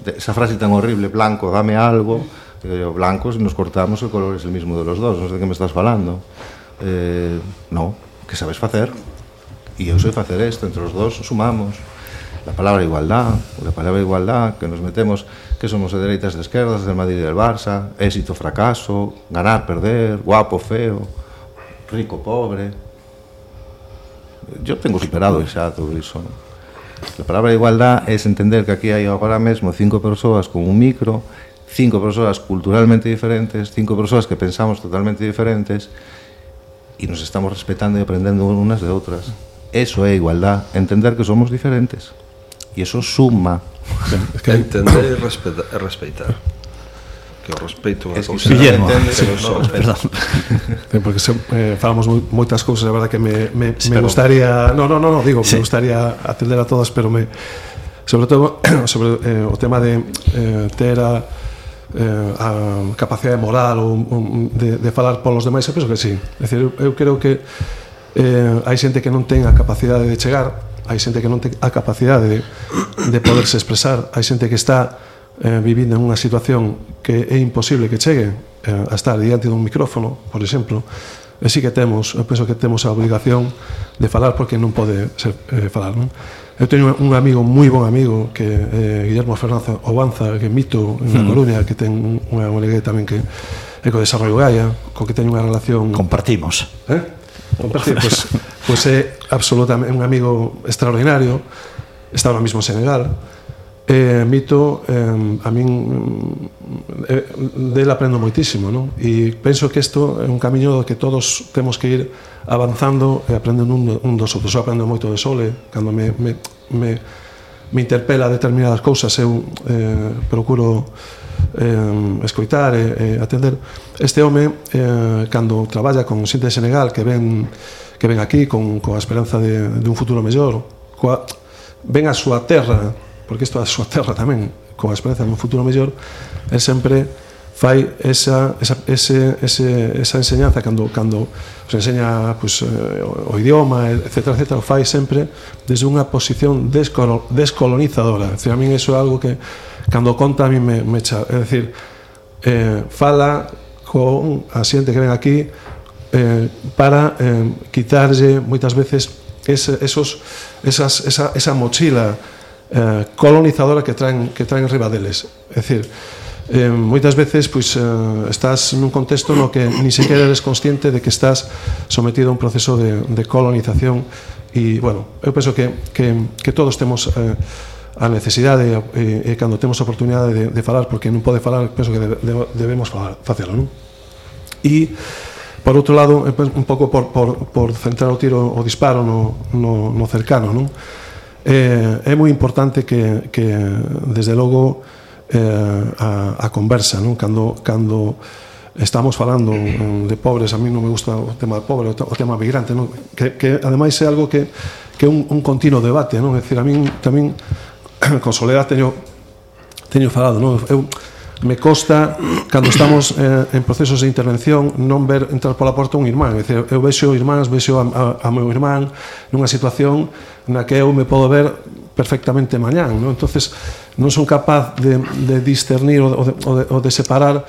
esa frase tan horrible, blanco, dame algo, Blancos nos cortamos el color es el mismo de los dos, no sé de qué me estás falando. Eh, no, que sabes facer. E eu sei facer isto, entre os dos sumamos. la palabra igualdad, la palabra igualdad, que nos metemos que somos de dereitas, de esquerdas, del Madrid y del Barça, éxito, fracaso, ganar, perder, guapo, feo, rico, pobre. Yo tengo superado xa todo iso, ¿no? La palabra igualdad es entender que aquí hai agora mesmo cinco persoas con un micro, cinco persoas culturalmente diferentes, cinco persoas que pensamos totalmente diferentes e nos estamos respetando e aprendendo unas de outras. Eso é igualdad, entender que somos diferentes. E eso suma. Es que Entender e respeta, respeitar. Que o respeito é es que cousa. Guillermo, pero no, perdón. Porque se, eh, falamos moi, moitas cousas, a verdad que me, me, sí, me pero... gustaría... No, no, no, no digo, sí. me gustaría atender a todas, pero me... Sobre todo, sobre eh, o tema de eh, ter a eh, a capacidade moral ou um, de, de falar polos demais, eu penso que sí. É dicir, eu, eu creo que eh, hai xente que non ten a capacidade de chegar, hai xente que non ten a capacidade de, de poderse expresar, hai xente que está eh, vivindo en unha situación que é imposible que chegue eh, a estar diante dun micrófono, por exemplo, e sí que temos, eu penso que temos a obligación de falar porque non pode ser, eh, falar, non? Eu teño un amigo, moi bon amigo, que é eh, Guillermo Fernández Obanza, que mito en mm. Coruña, que ten unha ONG tamén que é co Desarrollo Gaia, co que teño unha relación... Compartimos. Eh? Compartir, pois pues, pues é absolutamente un amigo extraordinario, está ahora mismo en Senegal, eh, mito, eh, a min Eh, del aprendo moitísimo, non? E penso que isto é un camiño do que todos temos que ir avanzando e aprendendo un, un dos outros. Eu aprendo moito de Sole, cando me, me, me, me interpela determinadas cousas, eu eh, procuro eh, escoitar e eh, atender. Este home, eh, cando traballa con xente de Senegal, que ven, que ven aquí con, coa esperanza de, de un futuro mellor, coa, ven a súa terra, porque isto é a súa terra tamén, con a esperanza dun futuro mellor, el sempre fai esa, esa, ese, ese, esa enseñanza cando, cando se enseña pues, eh, o idioma, etc, etc, o fai sempre desde unha posición descolonizadora. É dicir, a min iso é algo que cando conta a mí me, me echa. É dicir, eh, fala con a xente que ven aquí eh, para eh, quitarlle moitas veces ese, esos, esas, esa, esa mochila eh, colonizadora que traen, que traen riba deles. É dicir, eh, moitas veces pois, eh, estás nun contexto no que ni sequera eres consciente de que estás sometido a un proceso de, de colonización e, bueno, eu penso que, que, que todos temos eh, a necesidade e, e cando temos a oportunidade de, de falar, porque non pode falar, penso que de, de, debemos falar, facelo, non? E, por outro lado, un pouco por, por, por centrar o tiro o disparo no, no, no cercano, non? eh, é moi importante que, que desde logo eh, a, a conversa non? cando, cando estamos falando de pobres a mí non me gusta o tema de pobre o tema migrante non? Que, que ademais é algo que, que é un, un continuo debate non? é dicir, a mí tamén con Soledad teño teño falado non? eu me costa cando estamos eh, en procesos de intervención non ver entrar pola porta un irmán, é dicir, eu vexo irmáns, vexo a, a, a meu irmán nunha situación na que eu me podo ver perfectamente mañán, non? Entonces non son capaz de, de discernir ou de, ou de, ou de separar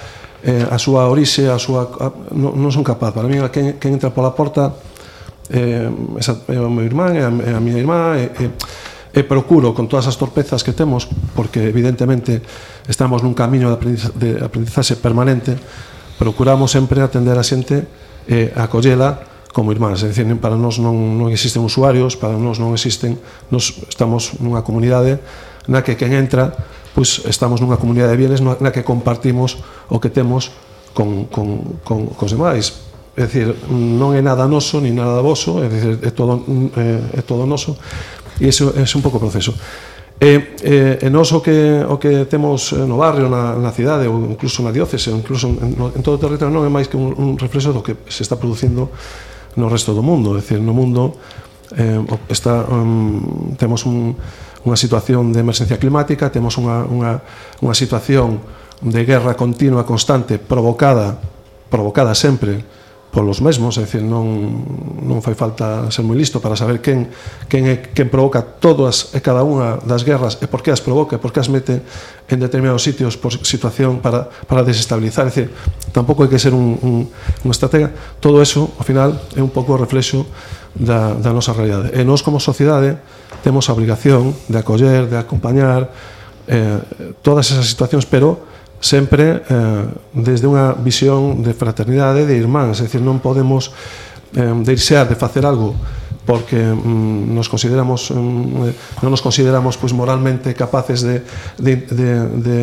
eh, a súa orixe, a súa a, non, non son capaz. Para mí quen, quen entra pola porta eh, esa, é o meu irmán, é a, é a miña irmá, é, é e procuro con todas as torpezas que temos porque evidentemente estamos nun camiño de aprendizaxe de permanente procuramos sempre atender a xente e acollela como irmáns, é dicir, para nós non, non existen usuarios, para nós non existen, nós estamos nunha comunidade na que quen entra, pois estamos nunha comunidade de bienes na que compartimos o que temos con, con, con, con os demais. É dicir, non é nada noso, ni nada voso, é dicir, é todo, é, é todo noso, e iso é un pouco o proceso eh, eh, E, e, e nós o que, o que temos eh, no barrio, na, na cidade, ou incluso na diócese, ou incluso en, en todo o territorio, non é máis que un, un reflexo do que se está producindo no resto do mundo. É dicir, no mundo eh, está, um, temos un, unha situación de emerxencia climática, temos unha, unha, unha situación de guerra continua, constante, provocada, provocada sempre, polos mesmos, é dicir, non, non fai falta ser moi listo para saber quen, quen, é, quen provoca todas e cada unha das guerras e por que as provoca, por que as mete en determinados sitios por situación para, para desestabilizar, é dicir, tampouco hai que ser un, un, un estratega, todo eso, ao final, é un pouco o reflexo da, da nosa realidade. E nós como sociedade temos a obligación de acoller, de acompañar eh, todas esas situacións, pero sempre eh, desde unha visión de fraternidade de irmáns, é dicir, non podemos eh, deixar de facer algo porque mm, nos consideramos mm, eh, non nos consideramos pois moralmente capaces de de de de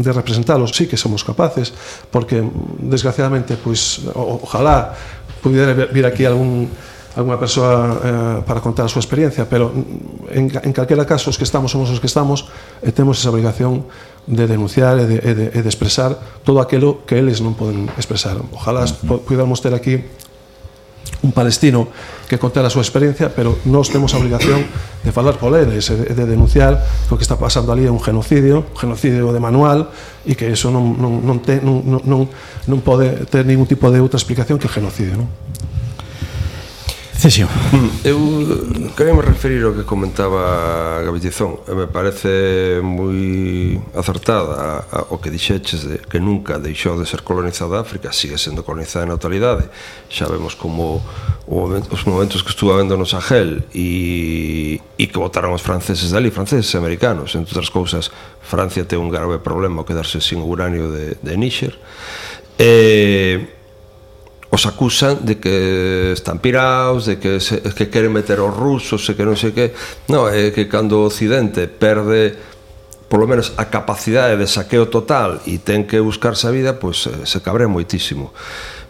de representalos, sí que somos capaces, porque mm, desgraciadamente pois o, ojalá pudiera vir aquí algún algunha persoa eh, para contar a súa experiencia, pero mm, en, en calquera caso os que estamos somos os que estamos e temos esa obligación de denunciar e de, e de, e de expresar todo aquilo que eles non poden expresar. Ojalá uh -huh. pudéramos ter aquí un palestino que contar a súa experiencia, pero nós temos a obligación de falar por eles, e de denunciar que o que está pasando ali é un genocidio, un genocidio de manual, e que eso non, non, non, te, non, non, non pode ter ningún tipo de outra explicación que genocidio. Non? Cesio. Eu queria me referir ao que comentaba Gabitizón. Me parece moi acertada o que dixeches de que nunca deixou de ser colonizada África, sigue sendo colonizada na actualidade. Xa vemos como o, os momentos que estuvo vendo no Sahel e, e que votaron os franceses dali, franceses e americanos. Entre outras cousas, Francia ten un grave problema ao quedarse sin uranio de, de Níxer. Eh, os acusan de que están pirados, de que se, que queren meter os rusos, e que non sei que. No, é que cando o occidente perde polo menos a capacidade de saqueo total e ten que buscarse a vida, pois se cabrea moitísimo.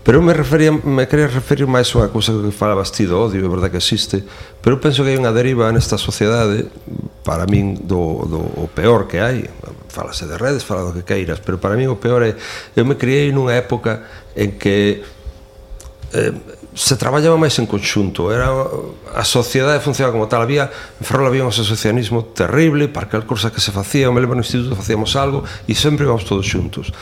Pero eu me refería, me quería referir máis a unha cousa que fala bastido odio, é verdade que existe, pero eu penso que hai unha deriva nesta sociedade, para min, do, do o peor que hai, falase de redes, fala do que queiras, pero para min o peor é, eu me criei nunha época en que eh, se traballaba máis en conxunto era a sociedade funcionaba como tal había en Ferrol había un asociacionismo terrible para cal cousa que se facía o me lembro no instituto facíamos algo e sempre íbamos todos xuntos.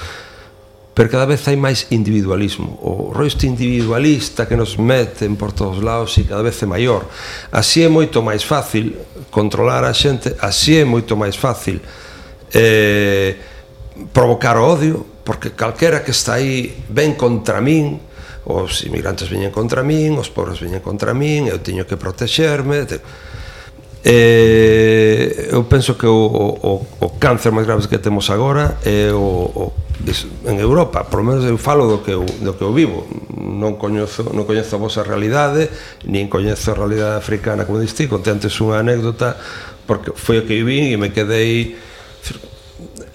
Pero cada vez hai máis individualismo o rollo este individualista que nos meten por todos lados e cada vez é maior. Así é moito máis fácil controlar a xente así é moito máis fácil eh, provocar o odio porque calquera que está aí ven contra min os inmigrantes viñen contra min, os pobres viñen contra min, eu tiño que protexerme. Te... Eh, eu penso que o, o, o cáncer máis grave que temos agora é o, o en Europa, por menos eu falo do que eu, do que eu vivo. Non coñezo, non coñezo a vosa realidade, nin coñezo a realidade africana como distí, contentes unha anécdota porque foi o que vivín e me quedei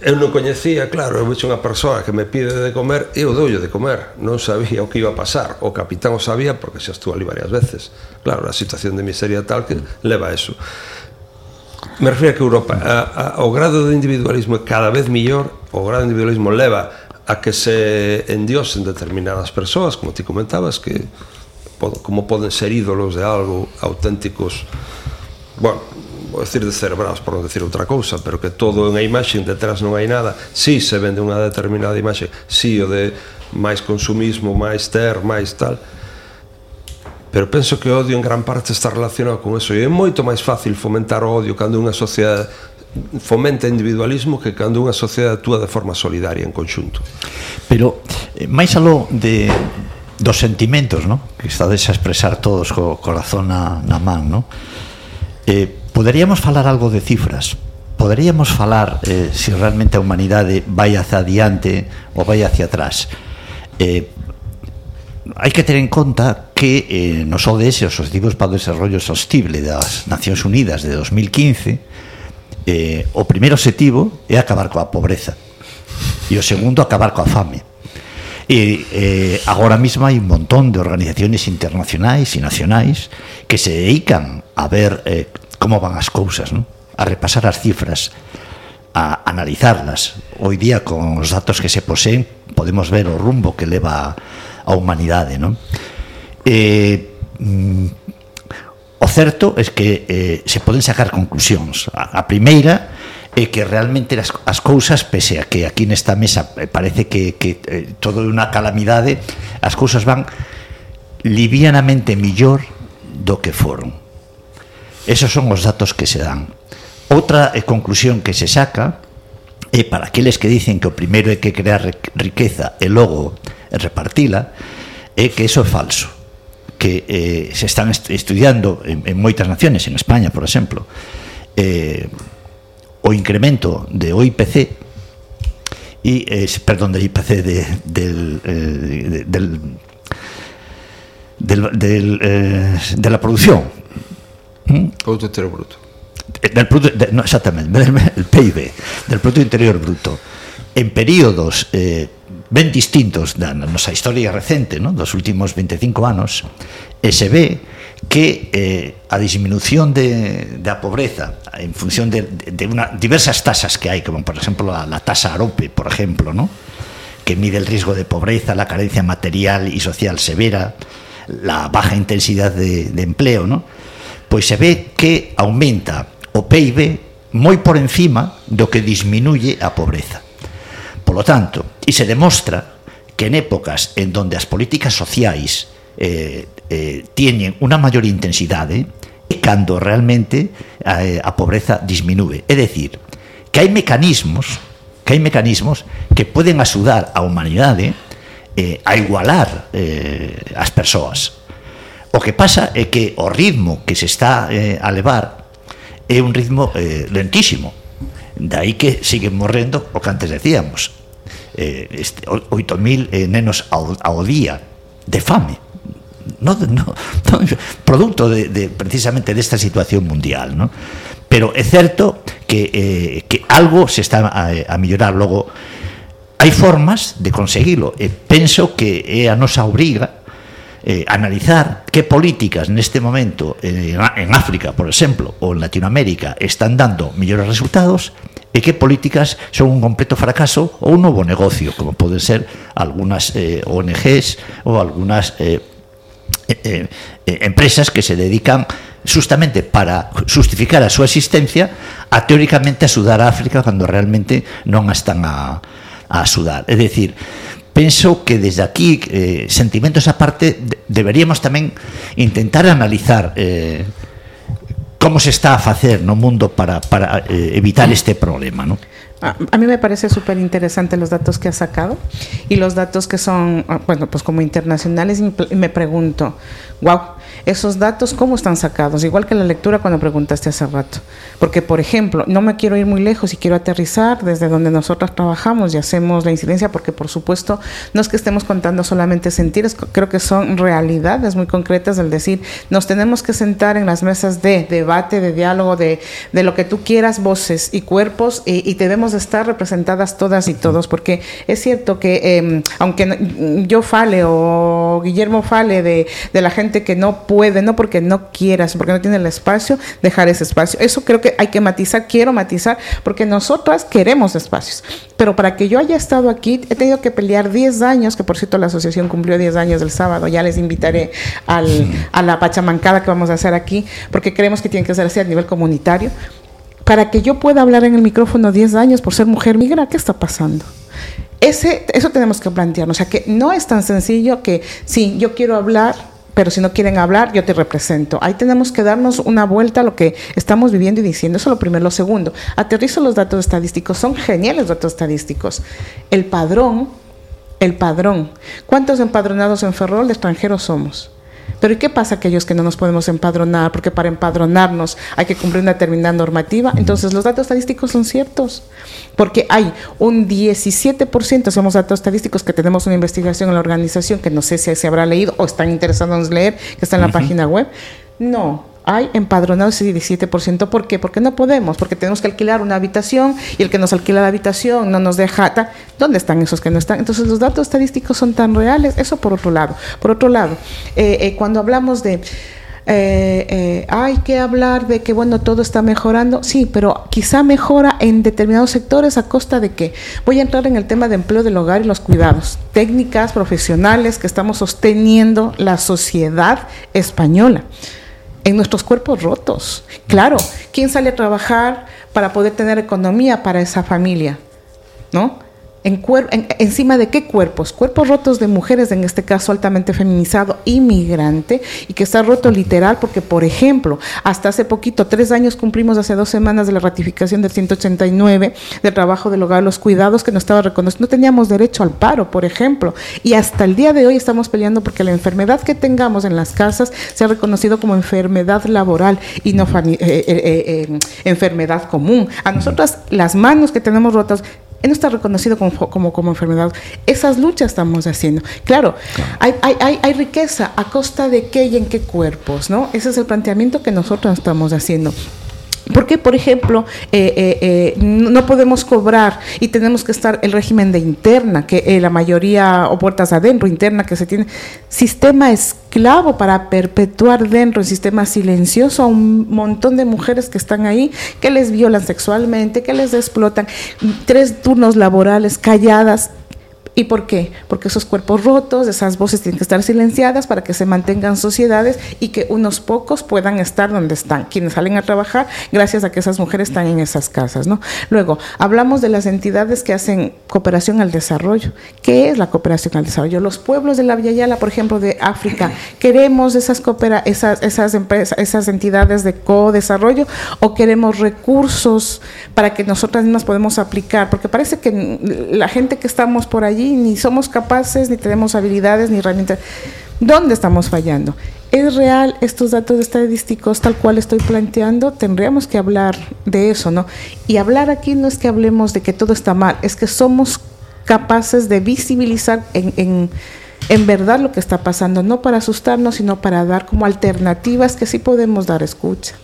eu non coñecía, claro, eu vexo unha persoa que me pide de comer e eu doulle de comer, non sabía o que iba a pasar. O capitán o sabía porque xa estuvo ali varias veces. Claro, a situación de miseria tal que leva a eso. Me refiero a que Europa, a, a, o grado de individualismo é cada vez millor, o grado de individualismo leva a que se endiosen determinadas persoas, como ti comentabas, que como poden ser ídolos de algo auténticos, bueno, vou decir descerebrados por non decir outra cousa, pero que todo é unha imaxe, detrás non hai nada. Si se vende unha determinada imaxe, si o de máis consumismo, máis ter, máis tal. Pero penso que o odio en gran parte está relacionado con eso e é moito máis fácil fomentar o odio cando unha sociedade fomenta individualismo que cando unha sociedade actúa de forma solidaria en conxunto. Pero eh, máis aló de dos sentimentos, ¿no? que estades a expresar todos co corazón na, na man, ¿no? eh, Poderíamos falar algo de cifras, poderíamos falar eh, se si realmente a humanidade vai hacia adiante ou vai hacia atrás. Eh, hai que ter en conta que eh, nos ODS, os Objetivos para o Desarrollo Sostible das Nacións Unidas de 2015, eh, o primeiro objetivo é acabar coa pobreza e o segundo acabar coa fame. E eh, agora mesmo hai un montón de organizaciones internacionais e nacionais que se dedican a ver eh, como van as cousas, non? a repasar as cifras, a analizarlas. Hoy día, con os datos que se poseen, podemos ver o rumbo que leva a humanidade. Non? Eh, mm, o certo é que eh, se poden sacar conclusións. A, a primeira é que realmente as, as cousas, pese a que aquí nesta mesa eh, parece que, que eh, todo é unha calamidade, as cousas van livianamente millor do que foron Esos son os datos que se dan. Outra eh, conclusión que se saca é para aqueles que dicen que o primeiro é que crear riqueza e logo repartila, é que eso é falso que eh, se están est estudiando en, en moitas naciones, en España, por exemplo, eh, o incremento de OIPC y eh, perdón del IPC de, del, eh, de, del, del, del eh, de la producción Producto Interior Bruto. del producto, de, no, exactamente, el PIB, del Producto Interior Bruto, en períodos eh, ben distintos da nosa historia recente, no? dos últimos 25 anos, e se ve que eh, a disminución de, de a pobreza en función de, de una, diversas tasas que hai, como por exemplo la, la tasa AROPE, por ejemplo, ¿no? que mide el riesgo de pobreza, la carencia material y social severa, la baja intensidad de, de empleo, ¿no? pois se ve que aumenta o PIB moi por encima do que disminuye a pobreza. Polo tanto, e se demostra que en épocas en donde as políticas sociais eh, eh, tiñen unha maior intensidade é cando realmente eh, a pobreza disminúe. É dicir, que hai mecanismos que hai mecanismos que poden axudar a humanidade eh, a igualar eh, as persoas O que pasa é que o ritmo que se está eh, a levar é un ritmo eh, lentísimo. Daí que siguen morrendo o que antes decíamos. Eh, este, 8.000 eh, nenos ao, ao día de fame. No, no, no, producto de, de precisamente desta de situación mundial, ¿no? Pero é certo que, eh, que algo se está a, a mellorar logo hai formas de conseguilo e penso que é a nosa obriga eh, analizar que políticas neste momento eh, en África, por exemplo, ou en Latinoamérica están dando mellores resultados e que políticas son un completo fracaso ou un novo negocio, como poden ser algunhas eh, ONGs ou algunhas eh, eh, eh, empresas que se dedican justamente para justificar a súa existencia a teóricamente axudar a África cando realmente non a están a, a axudar. É dicir, penso que desde aquí, eh, sentimentos aparte, de, deberíamos tamén intentar analizar eh, como se está a facer no mundo para, para eh, evitar este problema, ¿no? A, a mí me parece súper interesante los datos que ha sacado y los datos que son, ah, bueno, pues como internacionales y me pregunto, wow, esos datos cómo están sacados, igual que la lectura cuando preguntaste hace rato. Porque, por ejemplo, no me quiero ir muy lejos y quiero aterrizar desde donde nosotras trabajamos y hacemos la incidencia, porque por supuesto no es que estemos contando solamente sentires, creo que son realidades muy concretas del decir, nos tenemos que sentar en las mesas de debate, de diálogo, de, de lo que tú quieras, voces y cuerpos, y, y debemos estar representadas todas y todos, porque es cierto que eh, aunque yo fale o Guillermo fale de, de la gente que no puede, no porque no quieras, porque no tiene el espacio, dejar ese espacio. Eso creo que hay que matizar, quiero matizar, porque nosotras queremos espacios. Pero para que yo haya estado aquí, he tenido que pelear 10 años, que por cierto la asociación cumplió 10 años el sábado, ya les invitaré al, a la pachamancada que vamos a hacer aquí, porque creemos que tiene que ser así a nivel comunitario. Para que yo pueda hablar en el micrófono 10 años por ser mujer migra, ¿qué está pasando? Ese, eso tenemos que plantearnos. O sea, que no es tan sencillo que, sí, yo quiero hablar, pero si no quieren hablar, yo te represento. Ahí tenemos que darnos una vuelta a lo que estamos viviendo y diciendo. Eso es lo primero. Lo segundo, aterrizo los datos estadísticos. Son geniales datos estadísticos. El padrón, el padrón. ¿Cuántos empadronados en Ferrol de extranjeros somos? Pero ¿y qué pasa aquellos que no nos podemos empadronar? Porque para empadronarnos hay que cumplir una determinada normativa. Entonces los datos estadísticos son ciertos. Porque hay un 17%, somos datos estadísticos, que tenemos una investigación en la organización, que no sé si se habrá leído o están interesados en leer, que está en la uh -huh. página web. No, hay empadronados ese 17%. ¿Por qué? Porque no podemos, porque tenemos que alquilar una habitación y el que nos alquila la habitación no nos deja. ¿Dónde están esos que no están? Entonces, los datos estadísticos son tan reales. Eso por otro lado. Por otro lado, eh, eh, cuando hablamos de. Eh, eh, hay que hablar de que bueno todo está mejorando sí pero quizá mejora en determinados sectores a costa de que voy a entrar en el tema de empleo del hogar y los cuidados técnicas profesionales que estamos sosteniendo la sociedad española en nuestros cuerpos rotos. Claro, ¿quién sale a trabajar para poder tener economía para esa familia? ¿No? Encima de qué cuerpos? Cuerpos rotos de mujeres, en este caso altamente feminizado, inmigrante, y que está roto literal porque, por ejemplo, hasta hace poquito, tres años cumplimos hace dos semanas de la ratificación del 189 del trabajo del hogar, los cuidados que no estaba reconocido. No teníamos derecho al paro, por ejemplo, y hasta el día de hoy estamos peleando porque la enfermedad que tengamos en las casas sea reconocido como enfermedad laboral y no eh, eh, eh, enfermedad común. A nosotras, las manos que tenemos rotas, no está reconocido como, como, como enfermedad. Esas luchas estamos haciendo. Claro, Hay, hay, hay, hay riqueza a costa de qué y en qué cuerpos, ¿no? Ese es el planteamiento que nosotros estamos haciendo. Porque, por ejemplo, eh, eh, eh, no podemos cobrar y tenemos que estar el régimen de interna, que eh, la mayoría, o puertas adentro, interna, que se tiene, sistema esclavo para perpetuar dentro, el sistema silencioso a un montón de mujeres que están ahí, que les violan sexualmente, que les explotan, tres turnos laborales calladas, ¿Y por qué? Porque esos cuerpos rotos, esas voces tienen que estar silenciadas para que se mantengan sociedades y que unos pocos puedan estar donde están, quienes salen a trabajar gracias a que esas mujeres están en esas casas, ¿no? Luego, hablamos de las entidades que hacen cooperación al desarrollo. ¿Qué es la cooperación al desarrollo? Los pueblos de la Villa Yala, por ejemplo, de África, queremos esas coopera esas esas empresas, esas entidades de co-desarrollo o queremos recursos para que nosotras mismas podemos aplicar, porque parece que la gente que estamos por allí ni somos capaces, ni tenemos habilidades, ni herramientas. ¿Dónde estamos fallando? ¿Es real estos datos estadísticos tal cual estoy planteando? Tendríamos que hablar de eso, ¿no? Y hablar aquí no es que hablemos de que todo está mal, es que somos capaces de visibilizar en, en, verdad lo que está pasando, no para asustarnos, sino para dar como alternativas que sí podemos dar escucha.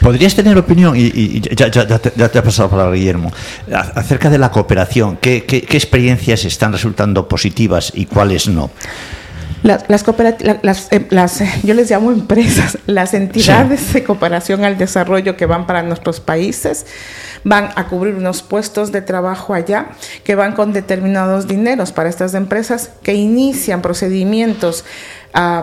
¿Podrías tener opinión, y, y ya, ya, ya, te, ya, te ha pasado para Guillermo, acerca de la cooperación? ¿Qué, qué, qué experiencias están resultando positivas y cuáles no? Las, las, las, las, yo les llamo empresas, las entidades sí. de cooperación al desarrollo que van para nuestros países van a cubrir unos puestos de trabajo allá que van con determinados dineros para estas empresas que inician procedimientos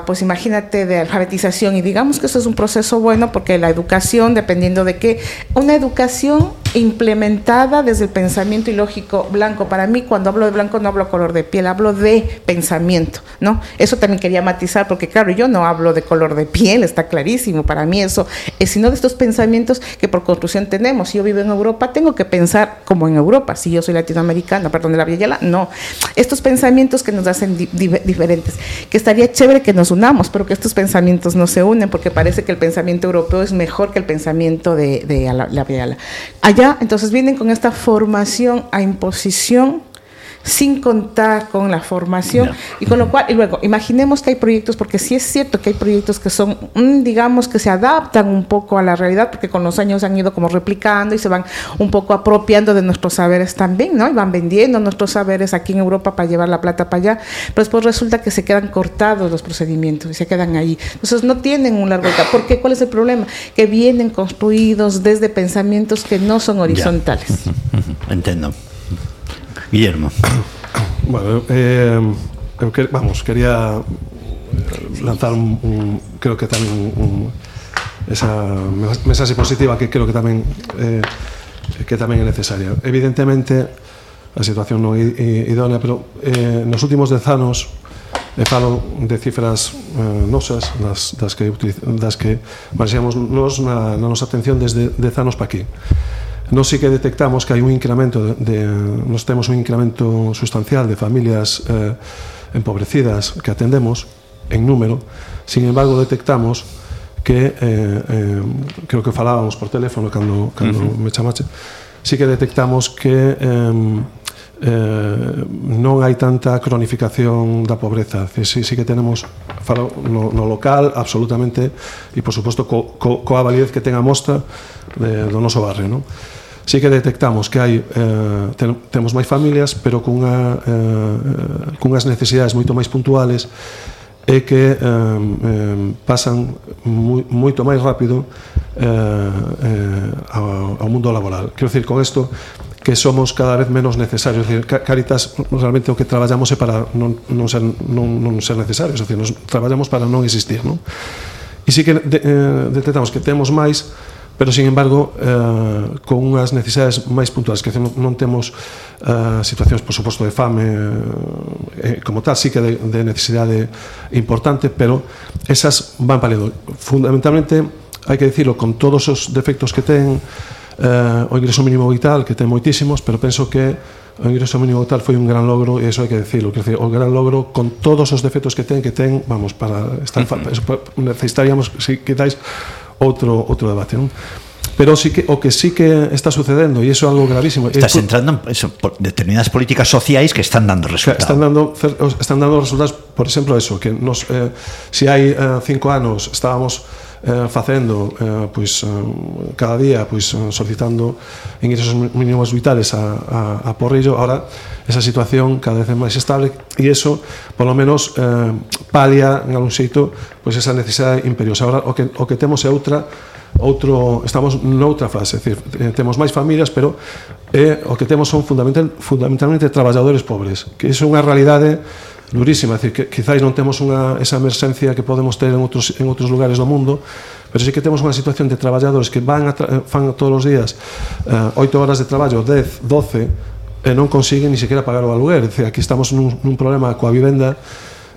Pues imagínate de alfabetización y digamos que eso es un proceso bueno porque la educación, dependiendo de qué, una educación implementada desde el pensamiento ilógico blanco. Para mí, cuando hablo de blanco, no hablo color de piel, hablo de pensamiento, ¿no? Eso también quería matizar porque, claro, yo no hablo de color de piel, está clarísimo. Para mí eso es sino de estos pensamientos que por construcción tenemos. Si yo vivo en Europa, tengo que pensar como en Europa. Si yo soy latinoamericana, perdón, de la Villayala, no. Estos pensamientos que nos hacen di di diferentes, que estaría chévere que nos unamos, pero que estos pensamientos no se unen porque parece que el pensamiento europeo es mejor que el pensamiento de, la, la. Allá, entonces, vienen con esta formación a imposición sin contar con la formación. Y con lo cual y luego imaginemos que hay proyectos porque sí es cierto que hay proyectos que son mmm, digamos que se adaptan un poco a la realidad porque con los años han ido como replicando y se van un poco apropiando de nuestros saberes también no y van vendiendo nuestros saberes aquí en Europa para llevar la plata para allá. Pero después resulta que se quedan cortados los procedimientos y se quedan ahí. Entonces no tienen un largo ¿por qué? ¿cuál es el problema? que vienen construidos desde pensamientos que no son horizontales. Entiendo Guillermo. Bueno, eh, eu que, vamos, quería lanzar un, un creo que tamén un, esa mensaxe positiva que creo que tamén eh, que tamén é necesaria. Evidentemente a situación non é idónea, pero eh, nos últimos dez anos e falo de cifras eh, nosas das, das que das que manexamos nos na, na nosa atención desde dez anos para aquí Nos sí que detectamos que hai un incremento de, de nos temos un incremento sustancial de familias eh, empobrecidas que atendemos en número. Sin embargo, detectamos que eh, eh, creo que falábamos por teléfono cando, cando uh -huh. me chamache, sí que detectamos que eh, eh, non hai tanta cronificación da pobreza. Si, si, si que tenemos falo, no, no local absolutamente e, por suposto, co, co, coa validez que ten a mostra de, do noso barrio. Non? Si que detectamos que hai eh, ten, temos máis familias, pero cunha, eh, cunhas necesidades moito máis puntuales e que eh, eh, pasan moi, moito máis rápido eh, eh, ao, ao mundo laboral. Quero dicir, con isto que somos cada vez menos necesarios. Decir, Caritas realmente o que traballamos é para non, non, ser, non, non ser necesarios, decir, nos traballamos para non existir. Non? E sí que de, eh, detectamos que temos máis, pero, sin embargo, eh, con unhas necesidades máis puntuales, que non, non temos eh, situacións, por suposto, de fame, eh, eh, como tal, sí que de, de necesidade importante, pero esas van paliando. Fundamentalmente, hai que decirlo, con todos os defectos que ten, eh, o ingreso mínimo vital, que ten moitísimos, pero penso que o ingreso mínimo vital foi un gran logro e iso hai que decirlo, que decir, o gran logro con todos os defectos que ten, que ten, vamos, para estar uh -huh. necesitaríamos si quitáis outro outro debate, non? Pero sí que, o que sí que está sucedendo, e iso é algo gravísimo. Estás es, entrando en eso, por determinadas políticas sociais que están dando resultados. Están dando, están dando resultados, por exemplo, eso, que nos, eh, si hai eh, cinco anos estábamos eh, facendo eh, pois, eh, cada día pois, eh, solicitando ingresos mínimos vitales a, a, a Porrillo ahora esa situación cada vez é máis estable e eso polo menos eh, palia en algún xeito pois, esa necesidade imperiosa. Ahora o que, o que temos é outra outro estamos noutra fase, decir, eh, temos máis familias, pero eh, o que temos son fundamental, fundamentalmente traballadores pobres, que iso é unha realidade durísima, decir, que quizáis non temos unha esa emerxencia que podemos ter en outros en outros lugares do mundo, pero sí que temos unha situación de traballadores que van a tra fan todos os días eh, 8 horas de traballo, 10, 12 e non consiguen ni sequera pagar o aluguer. Decir, aquí estamos nun, nun problema coa vivenda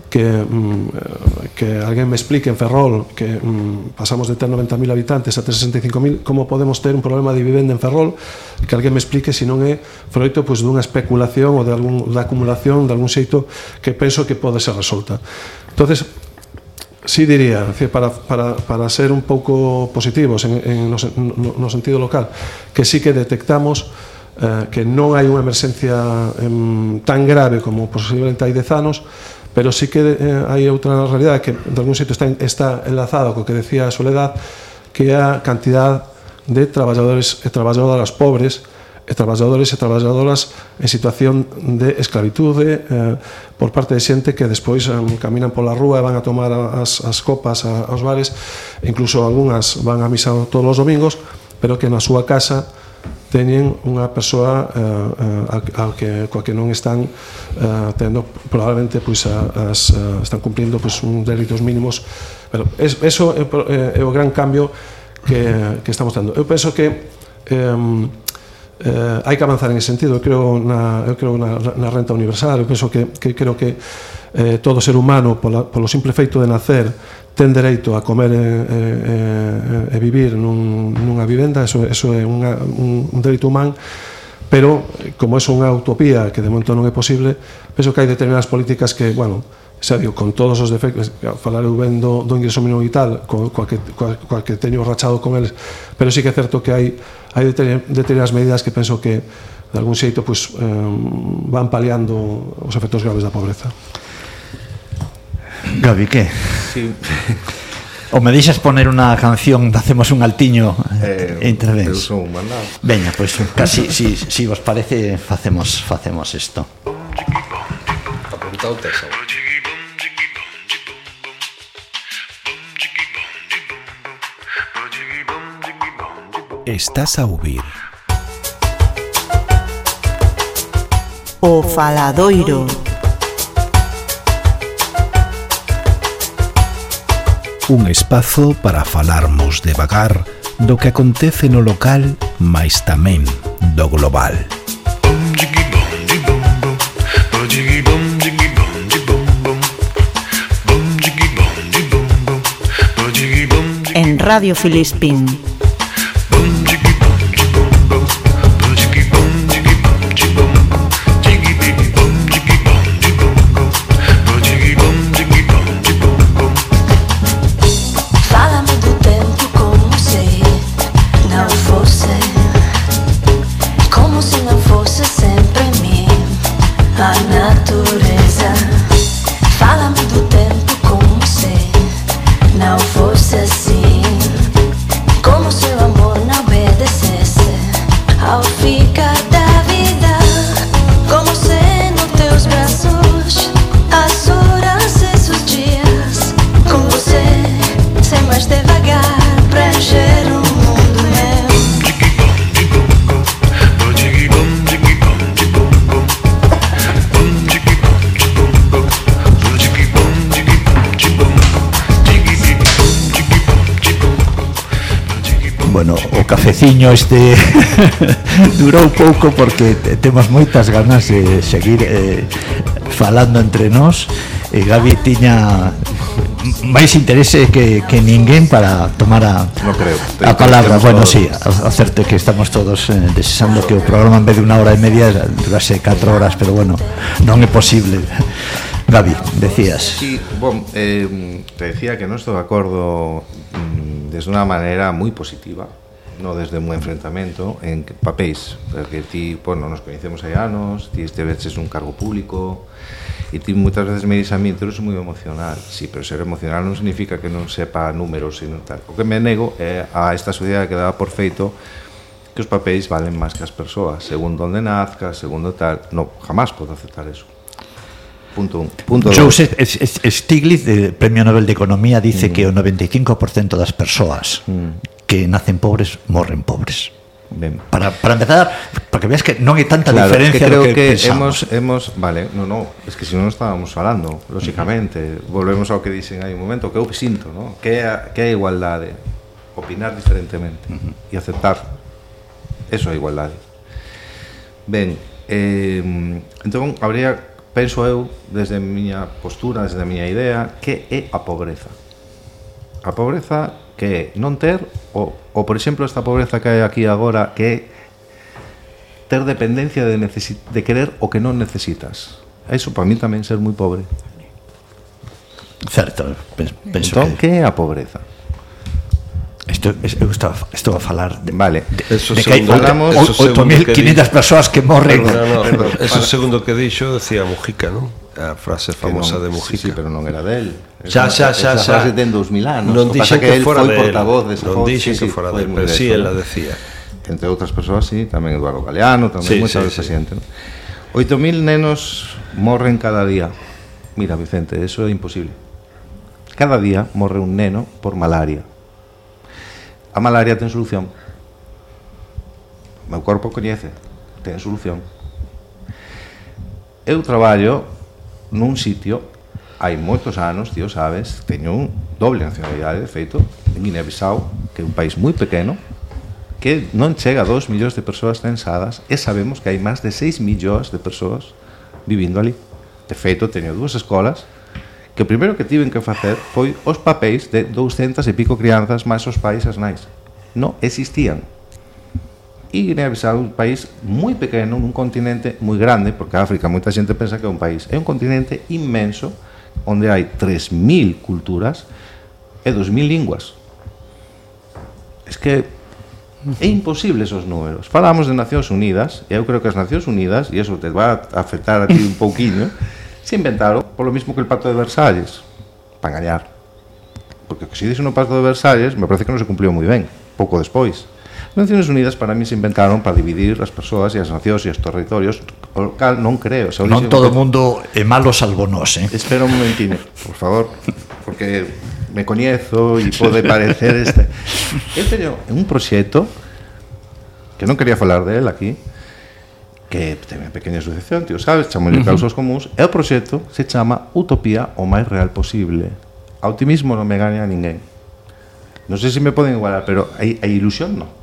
que, mm, que alguén me explique en Ferrol que mm, pasamos de ter 90.000 habitantes a 365.000, como podemos ter un problema de vivenda en Ferrol? Que alguén me explique se non é froito pois, dunha especulación ou de algún, da acumulación de algún xeito que penso que pode ser resolta. Entonces Sí diría, para, para, para ser un pouco positivos en, en, no, no sentido local, que sí que detectamos eh, que non hai unha emerxencia em, tan grave como posiblemente hai dez anos, pero sí que eh, hai outra realidade que de algún sitio está, está enlazado co que decía a Soledad que é a cantidad de traballadores e traballadoras pobres e traballadores e traballadoras en situación de esclavitude eh, por parte de xente que despois eh, caminan pola rúa e van a tomar as, as copas a, aos bares, incluso algunhas van a misa todos os domingos, pero que na súa casa teñen unha persoa eh, eh ao que, coa que non están eh, tendo probablemente pois, as, eh, están cumplindo pois, un delitos mínimos. Pero es, eso é, é, é o gran cambio que, que estamos dando. Eu penso que eh, eh, hai que avanzar en ese sentido. Eu creo na, eu creo na, na renta universal. Eu penso que, que creo que eh, todo ser humano pola, polo simple feito de nacer ten dereito a comer e, e, e, vivir nun, nunha vivenda eso, eso é unha, un, un dereito humano pero como é unha utopía que de momento non é posible penso que hai determinadas políticas que, bueno, xa digo, con todos os defectos falar eu ben do, do ingreso mínimo vital co, coa, que, coa, coa que teño rachado con eles pero sí que é certo que hai hai determinadas medidas que penso que de algún xeito pois, eh, van paliando os efectos graves da pobreza. Gabi, que? Sí. O me deixas poner unha canción, hacemos un altiño eh, eh entre dens. Eu son mandado. Veña, pois pues, casi, si, si vos parece, facemos facemos isto. Apuntao tesa. Estás a ouvir O Faladoiro. un espazo para falarmos devagar do que acontece no local, mais tamén do global. En Radio Filispín cafeciño este durou pouco porque temos moitas ganas de seguir eh, falando entre nós. E Gabi tiña máis interese que, que ninguén para tomar a, no creo, a palabra. Bueno, todos. sí, acerte que estamos todos eh, desexando que o programa en vez de unha hora e media durase 4 horas, pero bueno non é posible. Gabi, decías. Sí, bom, eh, te decía que non estou de acordo mm, desde unha maneira moi positiva no desde un enfrentamento en que, papéis, porque ti, bueno, nos coñecemos hai anos, ti este veces un cargo público e ti moitas veces me dices a mí, tú eres moi emocional. Sí, pero ser emocional non significa que non sepa números, sino tal. O que me nego é a esta sociedade que daba por feito que os papéis valen máis que as persoas, segundo onde nazca, segundo tal, no, jamás podo aceptar eso punto un. Punto Joseph Stiglitz, del Premio Nobel de Economía, dice mm. que o 95% das persoas mm que nacen pobres, morren pobres. Ben. Para, para empezar, para que veas que non hai tanta claro, diferencia que creo que, que pensamos. hemos, hemos, vale, no, no, es que si non estábamos falando, lógicamente, volvemos ao que dicen hai un momento, que eu sinto, no? que, a, que é a igualdade, opinar diferentemente uh -huh. e aceptar eso é igualdade. Ben, eh, entón, habría, penso eu, desde a miña postura, desde a miña idea, que é a pobreza. A pobreza que é non ter o, o por exemplo esta pobreza que hai aquí agora que é ter dependencia de, de querer o que non necesitas. Eso para mí tamén ser moi pobre. Certo, penso entón, que... que é a pobreza? Isto, eu estaba, estou a falar de, vale. de, eso de que hai 8.500 persoas que morren. No, no, no, eso segundo que dixo decía Mujica, non? a frase famosa non, de Mujica. Sí, sí, pero non era del. Xa, xa, xa, xa. Esa frase ten 2000 anos. Non dixen que, que fora foi portavoz desa de Non dixen sí, que fora del, pero sí, ela decía. Entre outras persoas, sí, tamén Eduardo Galeano, tamén sí, moita sí, sí. xente. ¿no? 8000 nenos morren cada día. Mira, Vicente, eso é imposible. Cada día morre un neno por malaria. A malaria ten solución. O meu corpo coñece, ten solución. Eu traballo nun sitio hai moitos anos, tío, sabes, teño un doble nacionalidade, de feito, en Guinea-Bissau, que é un país moi pequeno, que non chega a 2 millóns de persoas censadas e sabemos que hai máis de 6 millóns de persoas vivindo ali. De feito, teño dúas escolas que o primeiro que tiven que facer foi os papéis de 200 e pico crianzas máis os pais as nais. Non existían e Guinea-Bissau é un país moi pequeno nun continente moi grande porque África moita xente pensa que é un país é un continente inmenso onde hai 3.000 culturas e 2.000 linguas es que é imposible esos números. Falamos de Nacións Unidas e eu creo que as Nacións Unidas e eso te va a afectar a ti un pouquiño se inventaron polo mismo que el Pacto de Versalles para engañar. Porque se si dice no Pacto de Versalles me parece que non se cumpliu moi ben pouco despois Nacións Unidas para mí se inventaron para dividir as persoas e as nacións e os territorios, o cal non creo. Xa non todo o mundo é malo salvo nós, eh? Espera un momentino, por favor, porque me coñezo e pode parecer este. Eu teño un proxecto que non quería falar de él aquí, que ten unha pequena asociación, tío, sabes, chamo de causas comuns, e o proxecto se chama Utopía o máis real posible. A optimismo non me gana a ninguén. Non sei se me poden igualar, pero a, a ilusión non.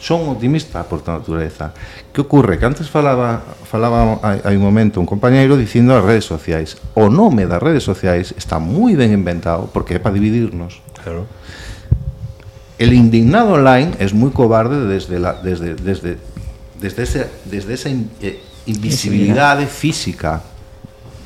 Son optimista por naturaleza. Que ocurre? Que antes falaba, falaba hai, hai un momento un compañeiro dicindo as redes sociais. O nome das redes sociais está moi ben inventado porque é para dividirnos. Claro. El indignado online es muy cobarde desde la, desde, desde, desde, ese, desde esa in- eh, invisibilidad física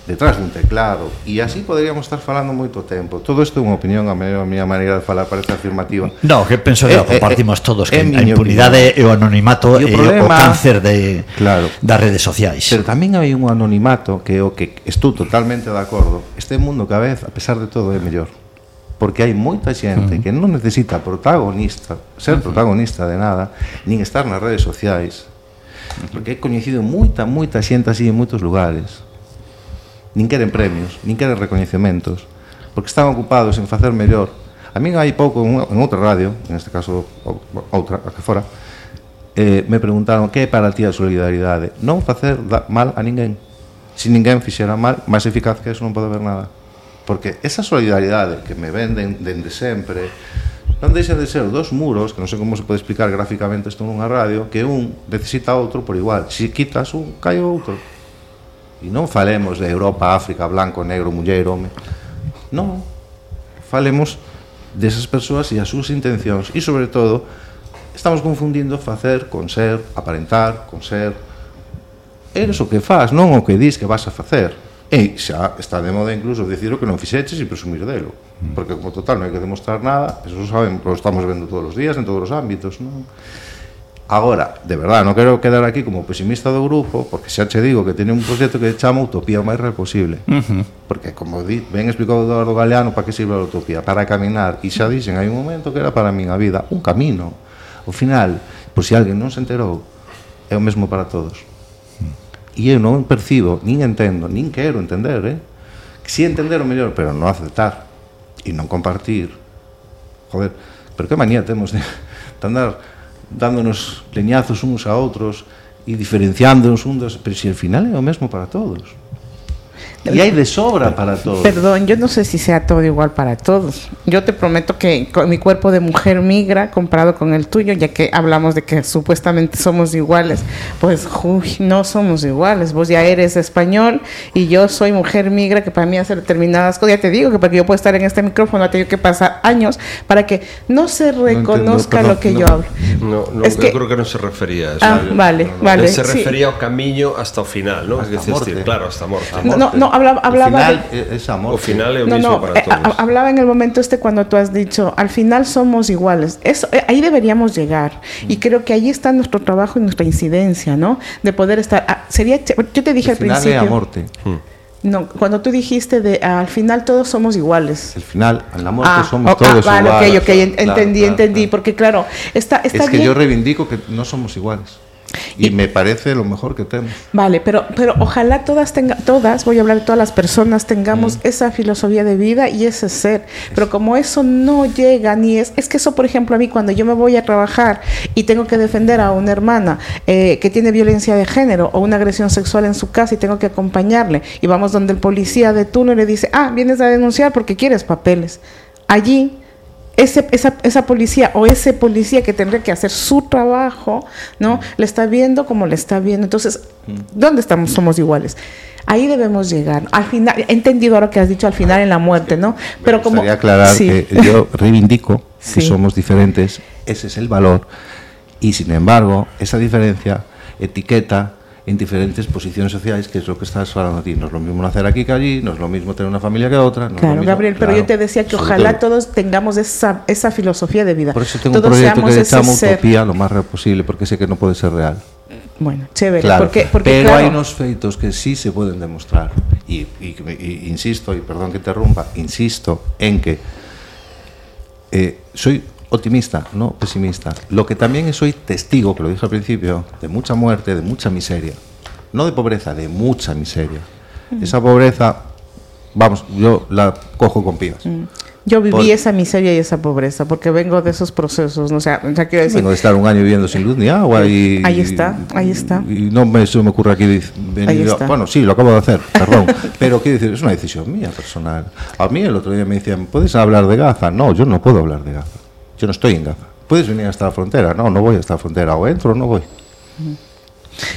detrás dun teclado e así poderíamos estar falando moito tempo. Todo isto é unha opinión a miña, a miña maneira de falar parece afirmativa. No, que penso que eh, eh compartimos eh, todos que eh, a impunidade e o anonimato e o, problema, e o cáncer de, claro, das redes sociais. Pero tamén hai un anonimato que o que estou totalmente de acordo. Este mundo cada vez a pesar de todo é mellor. Porque hai moita xente uh -huh. que non necesita protagonista ser uh -huh. protagonista de nada nin estar nas redes sociais. Porque he coñecido moita, moita xente así en moitos lugares nin queren premios, nin queren recoñecementos, porque están ocupados en facer mellor. A min hai pouco en, en outra radio, en este caso outra, a que fora, eh, me preguntaron que é para ti a solidaridade? Non facer da, mal a ninguén. Se ninguén fixera mal, máis eficaz que eso non pode haber nada. Porque esa solidaridade que me venden dende sempre, non deixan de ser dos muros, que non sei como se pode explicar gráficamente isto nunha radio, que un necesita outro por igual. Se quitas un, cae outro. E non falemos de Europa, África, blanco, negro, muller, home. Non. Falemos desas persoas e as súas intencións e sobre todo estamos confundindo facer con ser, aparentar con ser eres o que faz, non o que dis que vas a facer e xa está de moda incluso decir o que non fixeches e presumir delo mm. porque como total non hai que demostrar nada eso saben, lo estamos vendo todos os días en todos os ámbitos non? Agora, de verdade, non quero quedar aquí como pesimista do grupo, porque xa che digo que teñen un proxecto que chama Utopía o máis real posible. Uh -huh. Porque, como di, ben explicado Eduardo Galeano, para que sirve a utopía? Para caminar. E xa dixen, hai un momento que era para a miña vida, un camino. O final, por si alguén non se enterou, é o mesmo para todos. E eu non percibo, nin entendo, nin quero entender, eh? Que Si entender o mellor, pero non aceptar e non compartir. Joder, pero que manía temos de, de andar dándonos leñazos uns a outros e diferenciándonos un dos, pero se si al final é o mesmo para todos. Y hay de sobra para todos. Perdón, yo no sé si sea todo igual para todos. Yo te prometo que con mi cuerpo de mujer migra comparado con el tuyo, ya que hablamos de que supuestamente somos iguales, pues uy, no somos iguales. Vos ya eres español y yo soy mujer migra, que para mí hacer determinadas cosas, ya te digo que para que yo pueda estar en este micrófono ha tenido que pasar años para que no se reconozca No entiendo, lo que no, yo hablo. No, no, Es eu que- creo que non se refería a eso. Ah, vale, vale. Se sí. refería ao camiño hasta o final, ¿no? Hasta morte. ti, claro, hasta. A No, morte. no, hablaba- Al hablaba final, de- é- es amor. O final o No, mismo no, para eh, todos. ha- hablaba en el momento este cuando tú has dicho, al final somos iguales. Eso, eh, ahí deberíamos llegar. Y creo que ahí está nuestro trabajo y nuestra incidencia, ¿no? De poder estar. ah, sería, yo te dije Al al final principio. a morte. No, cuando tú dijiste de ah, al final todos somos iguales. Al final, en la muerte Ah, somos oh, todos vale, iguales. ok, ok, Claro, entendí, claro, entendí, claro. porque claro, está, está Es que bien. yo reivindico que no somos iguales. Y, me parece lo mejor que tenemos. Vale, pero, pero ojalá todas tenga, todas, voy a hablar de todas las personas, tengamos esa filosofía de vida y ese ser. Pero como eso no llega ni es, es que eso, por ejemplo, a mí cuando yo me voy a trabajar y tengo que defender a una hermana eh, que tiene violencia de género o una agresión sexual en su casa y tengo que acompañarle y vamos donde el policía de turno y le dice, ah, vienes a denunciar porque quieres papeles. Allí ese, esa, esa policía o ese policía que tendría que hacer su trabajo, ¿no? Le está viendo como le está viendo. Entonces, ¿dónde estamos? Somos iguales. Ahí debemos llegar. Al final, he entendido ahora que has dicho al final en la muerte, ¿no? Pero como Quería aclarar Sí. que yo reivindico Sí. que somos diferentes, ese es el valor, y sin embargo, esa diferencia etiqueta en diferentes posiciones sociales, que es lo que estás hablando a ti. No es lo mismo nacer aquí que allí, no es lo mismo tener una familia que otra. No Claro, mismo- Gabriel, pero claro, yo te decía que ojalá todo. todos tengamos esa, esa filosofía de vida. Por eso tengo un todos proyecto que le llamo. Utopía lo más real posible, porque sé que no puede ser real. Bueno, chévere. Claro, porque, porque, pero claro, hay unos feitos que sí se pueden demostrar. Y, y- y- insisto, y perdón que interrumpa, insisto en que eh, soy optimista, no pesimista. Lo que también soy testigo, que lo dije al principio, de mucha muerte, de mucha miseria. No de pobreza, de mucha miseria. Esa pobreza, vamos, yo la cojo con pibas. yo viví por- esa miseria y esa pobreza porque vengo de esos procesos. ¿no? O sea, sea, quiero decir, Vengo de estar un año viviendo sin luz ni agua y... Ahí está, ahí está. Y no me, se me ocurre aquí venir Ahí está. Bueno, sí, lo acabo de hacer, perdón. pero quiero decir, es una decisión mía personal. A mí el otro día me decían, ¿puedes hablar de Gaza? No, yo no puedo hablar de Gaza. Yo no estou en Gaza. Puedes venir hasta la frontera? No, no voy hasta la frontera. O entro o no voy. Uh -huh.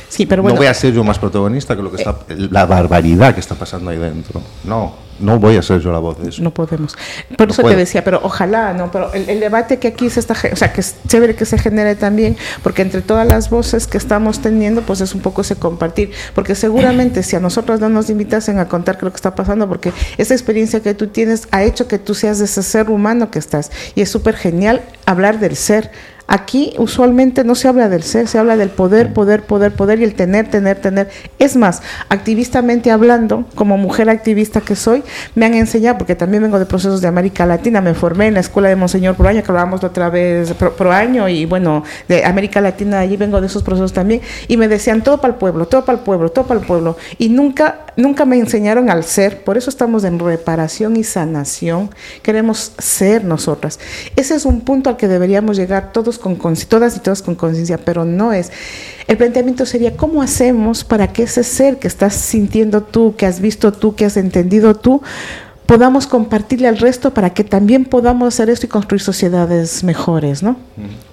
Sí, pero bueno, no voy a ser yo más protagonista que lo que está... La barbaridad que está pasando ahí dentro. No, no voy a ser yo la voz de eso. No podemos. Por No eso puedo. te decía, pero ojalá, ¿no? Pero el, el debate que aquí se está, o sea, que es chévere que se genere también, porque entre todas las voces que estamos teniendo, pues es un poco ese compartir, porque seguramente si a nosotros no nos invitasen a contar qué es lo que está pasando, porque esa experiencia que tú tienes ha hecho que tú seas de ese ser humano que estás, y es súper genial hablar del ser. Aquí usualmente no se habla del ser, se habla del poder, poder, poder, poder y el tener, tener, tener. Es más, activistamente hablando, como mujer activista que soy, me han enseñado, porque también vengo de procesos de América Latina, me formé en la escuela de Monseñor Proaño, que hablábamos la otra vez, Pro- Proaño, y bueno, de América Latina, allí vengo de esos procesos también, y me decían todo para el pueblo, todo para el pueblo, todo para el pueblo, y nunca, nunca me enseñaron al ser, por eso estamos en reparación y sanación, queremos ser nosotras. Ese es un punto al que deberíamos llegar todos con todas y todas con conciencia, pero no es. El planteamiento sería cómo hacemos para que ese ser que estás sintiendo tú, que has visto tú, que has entendido tú, podamos compartirle al resto para que también podamos hacer esto y construir sociedades mejores, ¿no?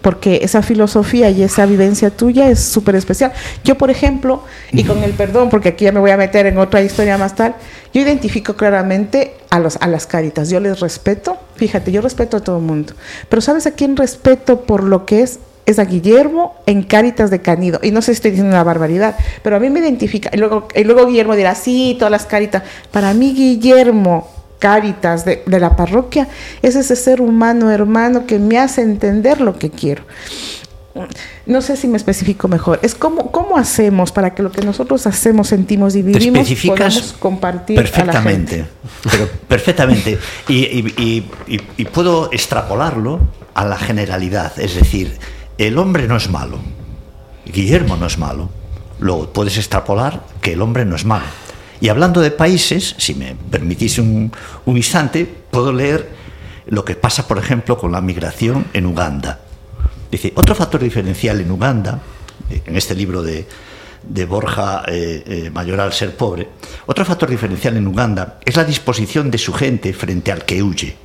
Porque esa filosofía y esa vivencia tuya es súper especial. Yo, por ejemplo, y con el perdón, porque aquí ya me voy a meter en otra historia más tal, yo identifico claramente a, los, a las caritas. Yo les respeto, fíjate, yo respeto a todo el mundo. Pero ¿sabes a quién respeto por lo que es? es a Guillermo en Cáritas de Canido. Y no sé si estoy diciendo una barbaridad, pero a mí me identifica. Y luego, y luego Guillermo dirá, sí, todas las Cáritas. Para mí, Guillermo, Cáritas de, de la parroquia, es ese ser humano, hermano, que me hace entender lo que quiero. No sé si me especifico mejor. Es cómo, cómo hacemos para que lo que nosotros hacemos, sentimos y vivimos podamos compartir a la perfectamente, gente. pero perfectamente. Y, y- y- y- y puedo extrapolarlo a la generalidad, es decir, el hombre no es malo, Guillermo no es malo, luego puedes extrapolar que el hombre no es malo. Y hablando de países, si me permitís un, instante, puedo leer lo que pasa, por ejemplo, con la migración en Uganda. Dice, otro factor diferencial en Uganda, en este libro de, de Borja eh, eh, Mayoral, Ser Pobre, otro factor diferencial en Uganda es la disposición de su gente frente al que huye.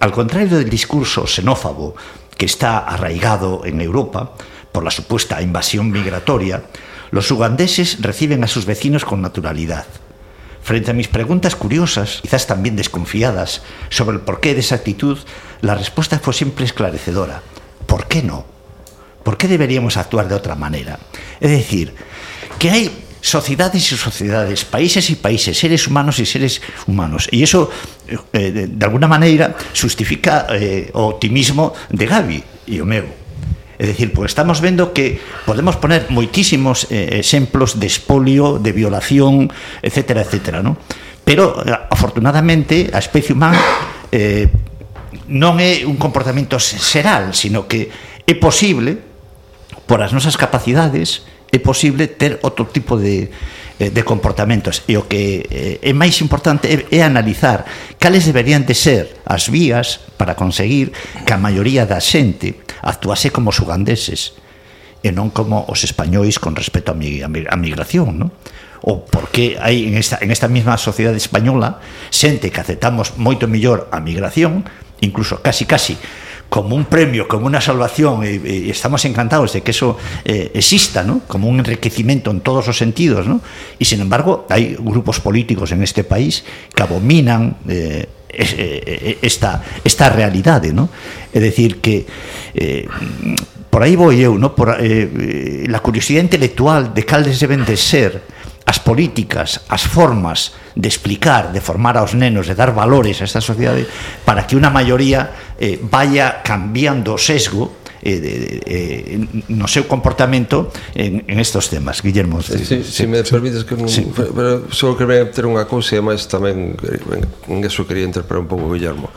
Al contrario del discurso xenófobo que está arraigado en Europa por la supuesta invasión migratoria, los ugandeses reciben a sus vecinos con naturalidad. Frente a mis preguntas curiosas, quizás también desconfiadas, sobre el porqué de esa actitud, la respuesta fue siempre esclarecedora. ¿Por qué no? ¿Por qué deberíamos actuar de otra manera? Es decir, que hay sociedades y sociedades, países y países, seres humanos y seres humanos. Y eso, eh, de, alguna manera, justifica eh, optimismo de Gaby e o meu. É dicir, pois estamos vendo que podemos poner moitísimos eh, exemplos de espolio, de violación, etcétera, etcétera, non? Pero, eh, afortunadamente, a especie humana eh, non é un comportamento xeral, sino que é posible, por as nosas capacidades, é posible ter outro tipo de Eh, de comportamentos e o que eh, é máis importante é, é analizar cales deberían de ser as vías para conseguir que a maioría da xente actuase como os ugandeses e non como os españois con respecto a, mi, a migración, non? o por que hai en esta, en esta mesma sociedade española xente que aceptamos moito mellor a migración, incluso casi casi como un premio, como una salvación, e, e estamos encantados de que eso eh, exista, ¿no? como un enriquecimiento en todos los sentidos. ¿no? Y sin embargo, hay grupos políticos en este país que abominan eh, eh esta, esta realidade, ¿no? É decir que eh, por aí vou eu, ¿no? Por eh, eh la curiosidade intelectual de caldes deben de ser as políticas, as formas de explicar, de formar aos nenos, de dar valores a esta sociedade para que unha maioría eh, vaya cambiando o sesgo eh, de, eh, no seu comportamento en, en estos temas, Guillermo. Sí, sí, sí. Me permites que sí. pero só quería ter unha cousa e máis tamén en eso quería interpretar un pouco Guillermo.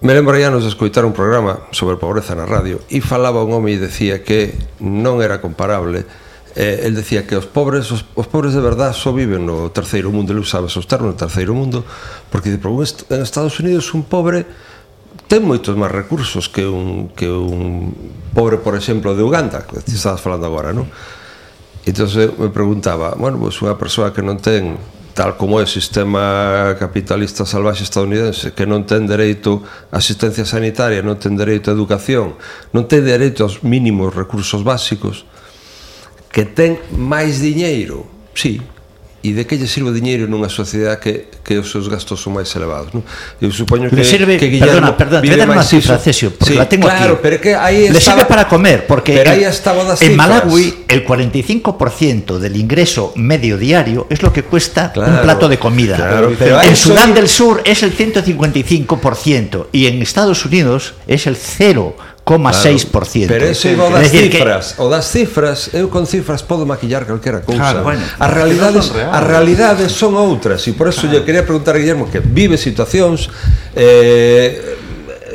Me lembro anos de escoitar un programa sobre pobreza na radio e falaba un home e decía que non era comparable Eh, el decía que os pobres os, os pobres de verdad só viven no terceiro mundo, ele usaba esos termos, no terceiro mundo, porque de, en Estados Unidos un pobre ten moitos máis recursos que un, que un pobre, por exemplo, de Uganda, que te estabas falando agora, non? Entón me preguntaba, bueno, pois unha persoa que non ten, tal como é o sistema capitalista salvaxe estadounidense, que non ten dereito a asistencia sanitaria, non ten dereito a educación, non ten dereito aos mínimos recursos básicos, que ten máis diñeiro, sí, e de que lle sirve o diñeiro nunha sociedade que, que os seus gastos son máis elevados non? eu supoño que, le sirve, que Guillermo perdona, perdona, vive máis cifra, Cesio, porque sí, la tengo claro, aquí pero que aí le estaba, sirve para comer porque pero aí estaba das en Malawi el 45% del ingreso medio diario es lo que cuesta claro, un plato de comida. claro, pero en Sudán soy... del Sur es el 155% y en Estados Unidos es el 0% Pero eso iba o das cifras, que... o das cifras, eu con cifras podo maquillar calquera cousa. Claro, bueno, as realidades, no as realidades son outras e por eso claro. quería preguntar a Guillermo que vive situacións eh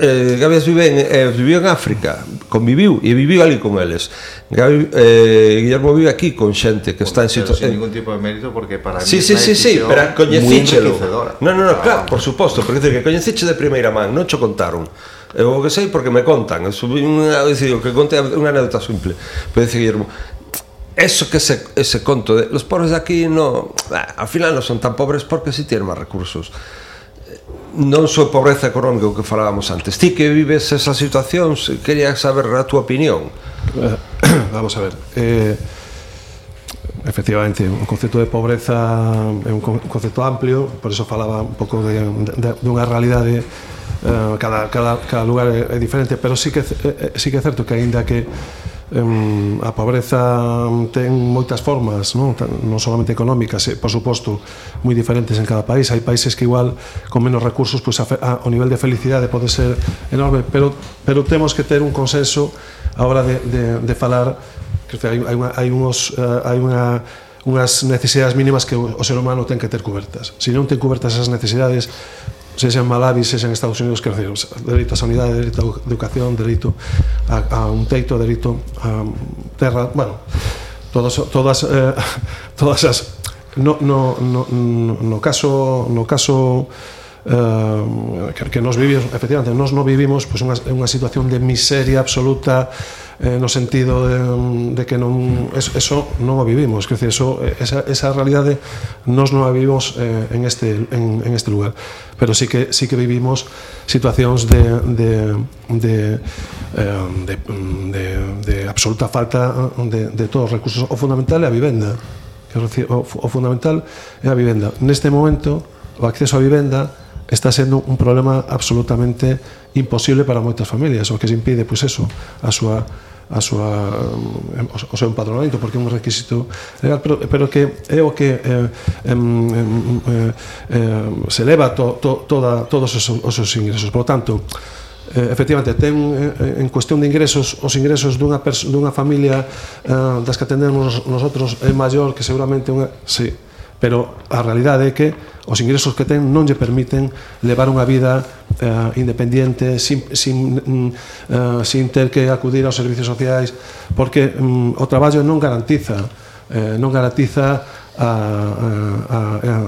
eh, Gavias vive en, eh, viviu en África, conviviu e viviu ali con eles. Gabi, eh, Guillermo vive aquí con xente que está en situación... Sin eh, ningún tipo de mérito porque para sí, mí... Sí, sí, sí, pero coñecíchelo. No, no, no, claro, ah. por suposto, porque que coñeciche de primeira man, non cho contaron. Eu o que sei porque me contan. Eu subi unha vez que conté unha anécdota simple. Pero dice Guillermo, eso que ese, ese conto de los pobres de aquí no, ah, al final no son tan pobres porque sí tienen más recursos. Non só pobreza económica o que falábamos antes. Ti que vives esa situación, quería saber a túa opinión. Vamos a ver. Eh, efectivamente, o concepto de pobreza é un concepto amplio, por eso falaba un pouco de, de, de unha realidade de eh, cada, cada, cada lugar é, é diferente pero sí que, é, sí que é certo que aínda que em, a pobreza ten moitas formas, non, non solamente económicas, eh, por suposto, moi diferentes en cada país. Hai países que igual con menos recursos, pois pues, a, a, o nivel de felicidade pode ser enorme, pero pero temos que ter un consenso a hora de, de, de falar que hai, hai, unha, hai unos eh, hai unha unhas necesidades mínimas que o ser humano ten que ter cobertas. Se non ten cobertas esas necesidades, sexa en Malawi, sexa en Estados Unidos, quero decir, dereito á sanidade, dereito á educación, dereito a, a un teito, dereito a terra, bueno, todas, todas, eh, todas as no, no, no, no caso no caso eh, que, que nos vivimos, efectivamente, nos non vivimos pois, unha, unha situación de miseria absoluta eh, no sentido de, de que non eso, eso non o vivimos, quer eso, esa, esa realidade nos non a vivimos eh, en, este, en, en este lugar. Pero sí que, sí que vivimos situacións de, de, de, eh, de, de, de absoluta falta de, de todos os recursos. O fundamental é a vivenda. Que o, o fundamental é a vivenda. Neste momento o acceso á vivenda está sendo un problema absolutamente imposible para moitas familias, o que se impide pois eso, a súa a súa eh, o seu empadronamento porque é un requisito legal, pero pero que é o que eh, em, em, eh, eh, se leva to, to, toda todos os, os seus ingresos. Por lo tanto, eh, efectivamente ten eh, en cuestión de ingresos os ingresos dunha dunha familia eh, das que atendemos nosotros é maior que seguramente unha, sí, pero a realidade é que os ingresos que ten non lle permiten levar unha vida eh, independente sin, sin, mm, eh, sin ter que acudir aos servicios sociais porque mm, o traballo non garantiza eh, non garantiza a, a,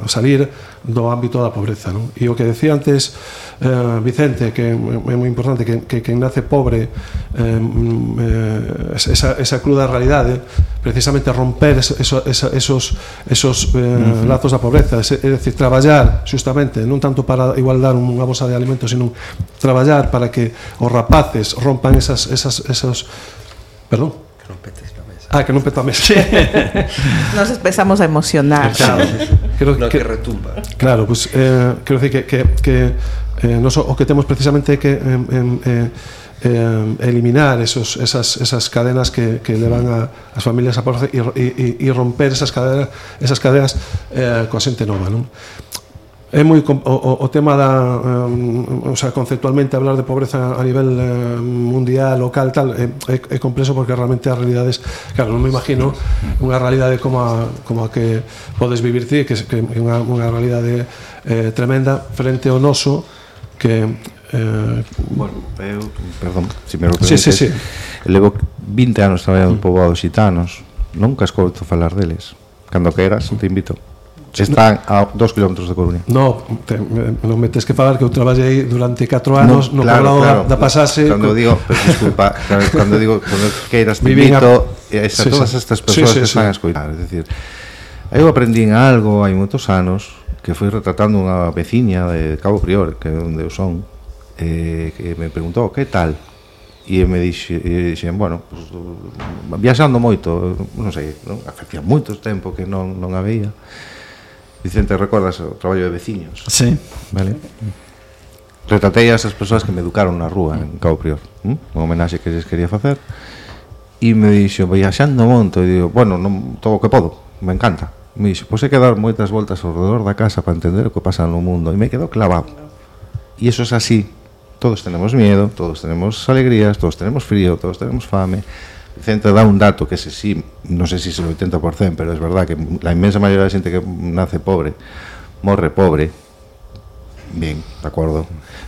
a salir do ámbito da pobreza. Non? E o que decía antes eh, Vicente, que é moi importante, que, que, que nace pobre, eh, mm, eh, esa, esa cruda realidade, precisamente romper eso, eso, esos, esos eh, uh -huh. lazos da pobreza, é, é decir, traballar justamente, non tanto para igualdar unha bolsa de alimentos, sino traballar para que os rapaces rompan esas, esas, esos... Perdón? Que rompetes. Ah, que non petamos. Sí. Nos empezamos a emocionar. Claro, creo no, que, que retumba. Claro, pues eh, quero decir que, que, que eh, nos, o que temos precisamente que eh, eh, eh, eliminar esos, esas, esas cadenas que, que levan a, as familias a pobreza e, e, e romper esas cadenas, esas cadenas eh, coa xente nova. Non? É moi o, o tema da um, o sea, conceptualmente hablar de pobreza a nivel eh, mundial, local, tal, é, é, é complexo porque realmente as realidades, claro, non me imagino unha realidade como a, como a que podes vivir ti, que que é unha unha realidade eh, tremenda frente ao noso que eh, bueno, eu, perdón, se si me lo permites. Sí, sí, sí. Levo 20 anos traballando mm. poboados xitanos, nunca escoito falar deles. Cando queiras, te invito. Están a 2 km de Coruña. No, te, non me tes que falar que eu traballei durante 4 anos no, no claro, poblado claro, da Pasase. Cando digo, pues, disculpa, claro, cando digo, cando queiras te invito a, eh, sí, todas sí, estas persoas sí, sí, que están sí. a escoitar, es decir, eu aprendín algo hai moitos anos que foi retratando unha veciña de Cabo Prior, que é onde eu son, eh, que me preguntou, que tal? e me dixe, e dixen, bueno, pues, viaxando moito, non sei, non? facía moito tempo que non, non a veía, Vicente, recordas o traballo de veciños? Sí. Vale. Retratei a esas persoas que me educaron na rúa en Cabo Prior, ¿Mm? unha homenaxe que lles quería facer. E me dixo, viaxando monto, e digo, bueno, non, todo o que podo, me encanta. Me dixo, pois hai que dar moitas voltas ao redor da casa para entender o que pasa no mundo. E me quedou clavado. E iso é así. Todos tenemos miedo, todos tenemos alegrías, todos tenemos frío, todos tenemos fame. Vicente da un dato que sí, no sé si es el 80%, pero es verdad que la inmensa mayoría de la gente que nace pobre, morre pobre. Bien, de acuerdo.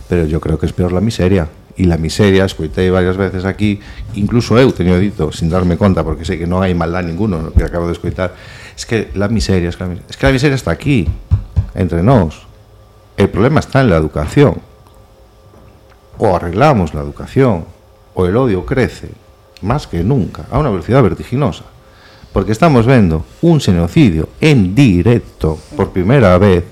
Pero yo creo que es peor la miseria. Y la miseria, escuité varias veces aquí, incluso eu teño dito, sin darme conta, porque sé que non hai maldad ninguno que acabo de escutar, es que la miseria, es que la miseria, es que la miseria está aquí, entre nós. El problema está en la educación. O arreglamos la educación, o el odio crece, más que nunca, a una velocidad vertiginosa. Porque estamos vendo un xenocidio en directo por primeira vez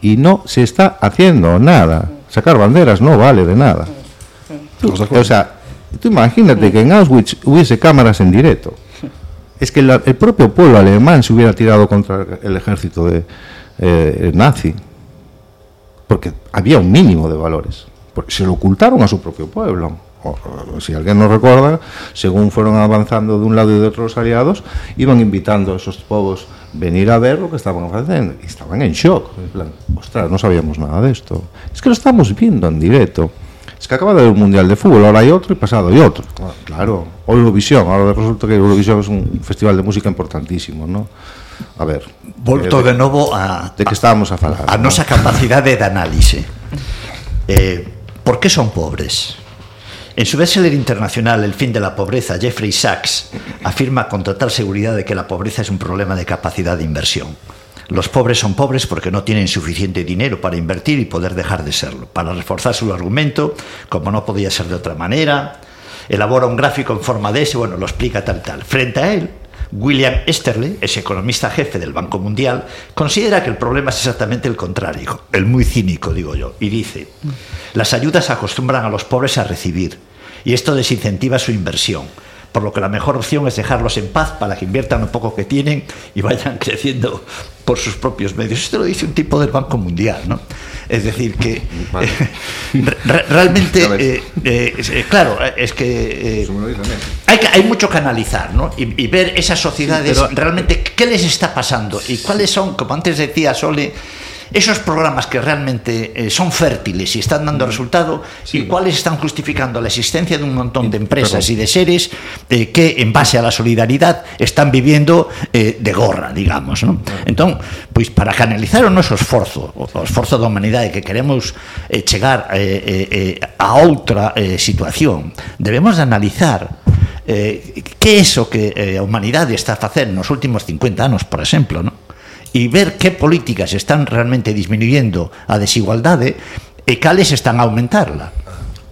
y no se está haciendo nada. Sacar banderas no vale de nada. O sea, tú imagínate que en Auschwitz hubiese cámaras en directo. Es que la- el propio pueblo alemán se hubiera tirado contra el ejército de, eh, nazi. Porque había un mínimo de valores. Porque se lo ocultaron a su propio pueblo. o, se si alguén nos recorda, según fueron avanzando dun lado e de otro los aliados, iban invitando a esos povos venir a ver o que estaban facendo. E estaban en shock, en plan, ostras, non sabíamos nada disto. Es que lo estamos viendo en directo. Es que acaba de haber un mundial de fútbol, ahora hay otro y pasado hay otro. Ah, claro, o Eurovisión, ahora resulta que Eurovisión es un festival de música importantísimo, ¿no? A ver. Volto de, de novo a de que estábamos a falar. A ¿no? nosa capacidade de análise. Eh, por que son pobres? En su bestseller internacional El fin de la pobreza, Jeffrey Sachs afirma con total seguridad de que la pobreza es un problema de capacidad de inversión. Los pobres son pobres porque no tienen suficiente dinero para invertir y poder dejar de serlo. Para reforzar su argumento, como no podía ser de otra manera, elabora un gráfico en forma de ese, bueno, lo explica tal tal. Frente a él, William Esterle, ese economista jefe del Banco Mundial, considera que el problema es exactamente el contrario, el muy cínico, digo yo, y dice, las ayudas acostumbran a los pobres a recibir, y esto desincentiva su inversión, por lo que la mejor opción es dejarlos en paz para que inviertan lo poco que tienen y vayan creciendo por sus propios medios. Esto lo dice un tipo del Banco Mundial, ¿no? Es decir, que Vale. eh, re- realmente, eh, eh, eh, claro, es que... hay, mucho que analizar, ¿no? Y, y ver esas sociedades Sí, pero- realmente qué les está pasando y cuáles son, como antes decía Sole, esos programas que realmente eh, son fértiles y están dando mm. resultado sí, y cuáles están justificando la existencia de un montón eh, de empresas Perdón. y de seres eh, que en base a la solidaridad están viviendo eh, de gorra, digamos, ¿no? Entón, pois para canalizar o noso esforzo, o, o esforzo da humanidade que queremos eh, chegar eh, eh, eh, a outra eh, situación, debemos de analizar eh, que é iso que eh, a humanidade está a facer nos últimos 50 anos, por exemplo, non? E ver que políticas están realmente disminuyendo a desigualdade e cales están a aumentarla.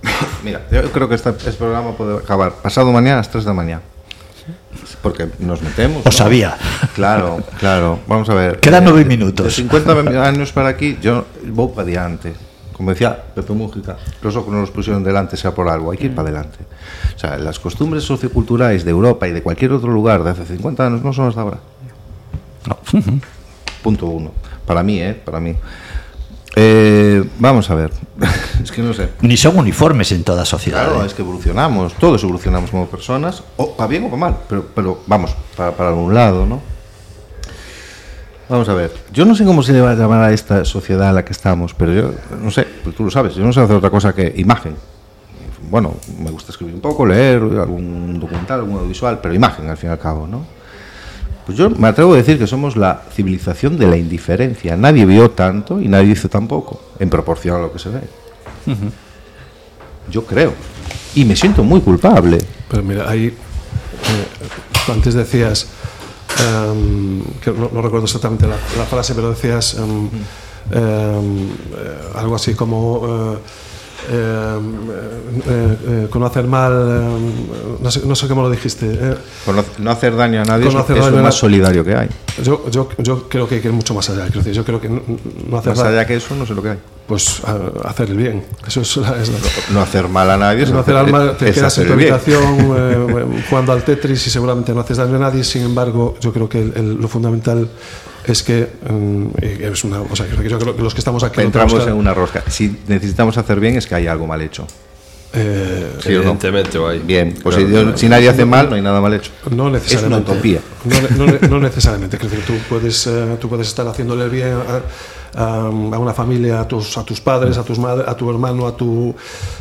Mira, yo creo que este, este programa puede acabar pasado mañana a las 3 de la mañana. Porque nos metemos. O sabía. Claro, claro. Vamos a ver. Quedan Eh, nueve de- minutos. De 50 años para aquí, yo voy para adelante. Como decía Pepe Mújica, los ojos no los pusieron delante sea por algo, hay que ir para adelante. O sea, las costumbres socioculturales de Europa y de cualquier otro lugar de hace 50 años no son hasta ahora. Punto uno. Para mí, ¿eh? Para mí. Eh, vamos a ver. es que no sé. Ni son uniformes en toda a sociedade. Claro, es que evolucionamos, todos evolucionamos como personas, o para bien o para mal, pero, pero vamos, para, para algún lado, ¿no? Vamos a ver, yo no sé cómo se le va a llamar a esta sociedad en la que estamos, pero yo no sé, pues tú lo sabes, yo no sé hacer otra cosa que imagen. Bueno, me gusta escribir un poco, leer algún documental, algún audiovisual, pero imagen al fin y al cabo, ¿no? Pues yo me atrevo a decir que somos la civilización de la indiferencia. Nadie vio tanto y nadie hizo tampoco, en proporción a lo que se ve. Yo creo. Y me siento muy culpable. Pero mira, ahí, eh, antes decías, em, que no, recuerdo exactamente la, frase, pero decías em, em, eh, algo así como... eh, eh, eh, con no hacer mal, em, no, sé, no sé cómo lo dijiste. eh, no, hacer daño a nadie es, no es daño lo más solidario que hay. yo, yo, yo creo que hay que ir mucho más allá. Yo creo que no, no hacer Más mal, allá que eso, no sé lo que hay. pues a- hacer el bien. Eso es, la- es la- No hacer mal a nadie es, no hacer alma, te es quedas en tu habitación eh, jugando al Tetris y seguramente no haces daño a nadie. Sin embargo, yo creo que el- el- lo fundamental es que eh, es una, o sea, creo que yo creo que los que estamos aquí lo Entramos tenemos en una rosca. Si necesitamos hacer bien es que hay algo mal hecho. Eh, ¿Sí o no? Evidentemente, vai. Bien, pues Claro, si, claro. si nadie hace mal, no hay nada mal hecho. no necesariamente. Es una utopía. No, no no necesariamente. Quiero decir, tú puedes, eh, tú puedes estar haciéndole bien a, a- a una familia, a tus, a tus padres, a, tus madres, a tu hermano, a tu,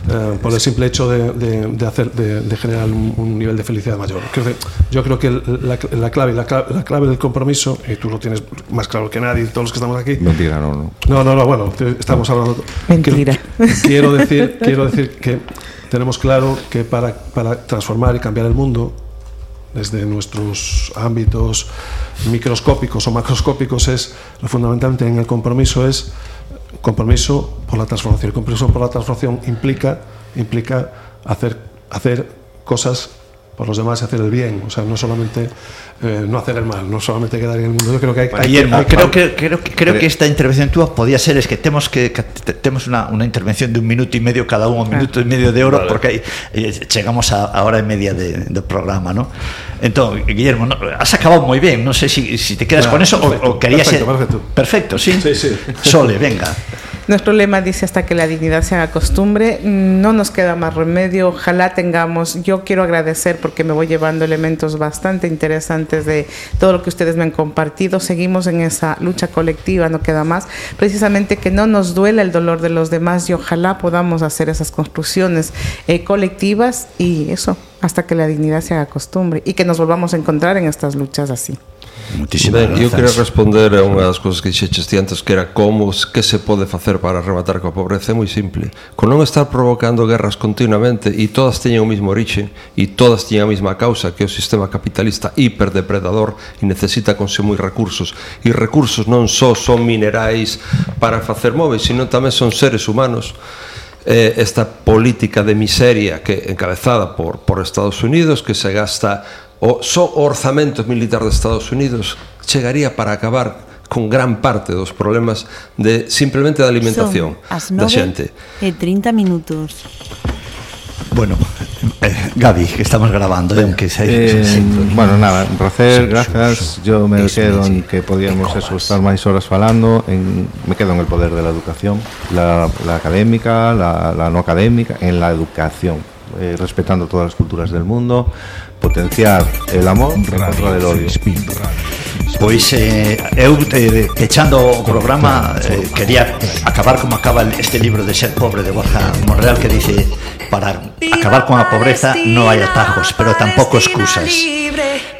eh, por el simple hecho de, de- de hacer, de, de generar un, un nivel de felicidad mayor. Quiero decir, yo creo que la, la clave, la, cla- la clave del compromiso, y tú lo tienes más claro que nadie, todos los que estamos aquí, Mentira, no, no. no, no, no, bueno, te- estamos hablando. Mentira. Quiero, quiero decir, quiero decir que tenemos claro que para, para transformar y cambiar el mundo, desde nuestros ámbitos microscópicos o macroscópicos, es fundamentalmente en el compromiso es compromiso por la transformación. El compromiso por la transformación implica, implica hacer, hacer cosas por los demás y hacer el bien. O sea, no solamente eh, no hacer el mal, no solamente quedar en el mundo. Yo creo que hay, hay, Guillermo, hay- creo que creo que creo que esta intervención túa podía ser es que temos que, que te- temos una, una intervención de un minuto y medio cada uno, un minuto y medio de oro Vale. porque eh, chegamos a, a hora e media de, do programa, ¿no? Entón, Guillermo, no, has acabado moi ben, non sei si, si te quedas con eso perfecto, o, o querías perfecto, ser... perfecto. Perfecto, sí. Sí, sí. Sole, venga. Nuestro lema dice hasta que la dignidad se haga costumbre. No nos queda más remedio. Ojalá tengamos. Yo quiero agradecer porque me voy llevando elementos bastante interesantes de todo lo que ustedes me han compartido. Seguimos en esa lucha colectiva, no queda más. Precisamente que no nos duela el dolor de los demás y ojalá podamos hacer esas construcciones eh, colectivas y eso, hasta que la dignidad se haga costumbre y que nos volvamos a encontrar en estas luchas así. Muchísimas ben, eu quero responder a unha das cousas que dixeches ti antes que era como que se pode facer para rematar coa pobreza. É moi simple. Con non estar provocando guerras continuamente e todas teñen o mismo orixe e todas teñen a mesma causa que o sistema capitalista hiperdepredador e necesita consumir moi recursos. E recursos non só son minerais para facer móveis sino tamén son seres humanos. Eh, esta política de miseria que encabezada por, por Estados Unidos que se gasta o só o orzamento militar de Estados Unidos chegaría para acabar con gran parte dos problemas de simplemente da alimentación Son as da xente. E 30 minutos. Bueno, eh, Gaby, que estamos grabando, eh, aunque sei. eh, Bueno, nada, un placer, gracias. Yo me quedo en que podíamos eso, estar máis horas falando, en, me quedo en el poder de la educación, la, la académica, la, la no académica, en la educación, eh, respetando todas las culturas del mundo, potenciar el amor en contra del odio. Pois eh, eu eh, pechando o programa eh, quería acabar como acaba este libro de Ser pobre de Borja Monreal que dice para acabar con la pobreza no hay atajos pero tampoco excusas.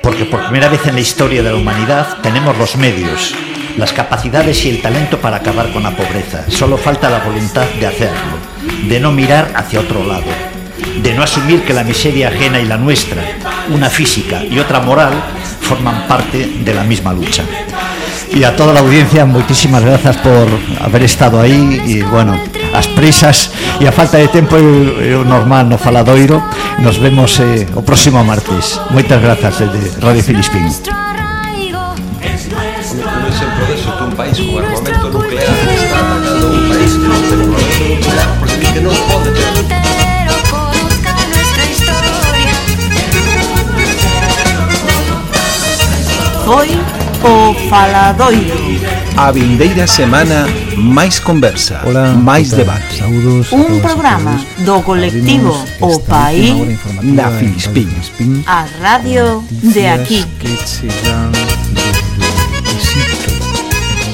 Porque por primera vez en la historia de la humanidad tenemos los medios las capacidades y el talento para acabar con la pobreza. Solo falta la voluntad de hacerlo de no mirar hacia otro lado de no asumir que la miseria ajena y la nuestra, una física y otra moral, forman parte de la misma lucha. Y a toda la audiencia, muchísimas gracias por haber estado aí e, bueno, as prisas e a falta de tempo é o normal no faladoiro. Nos vemos eh, o próximo martes. Moitas grazas desde Radio Filispín. Foi o Faladoiro. A vindeira semana máis conversa, Hola, máis debate. Saudos. Un programa do colectivo O País na Filispín. A radio de aquí.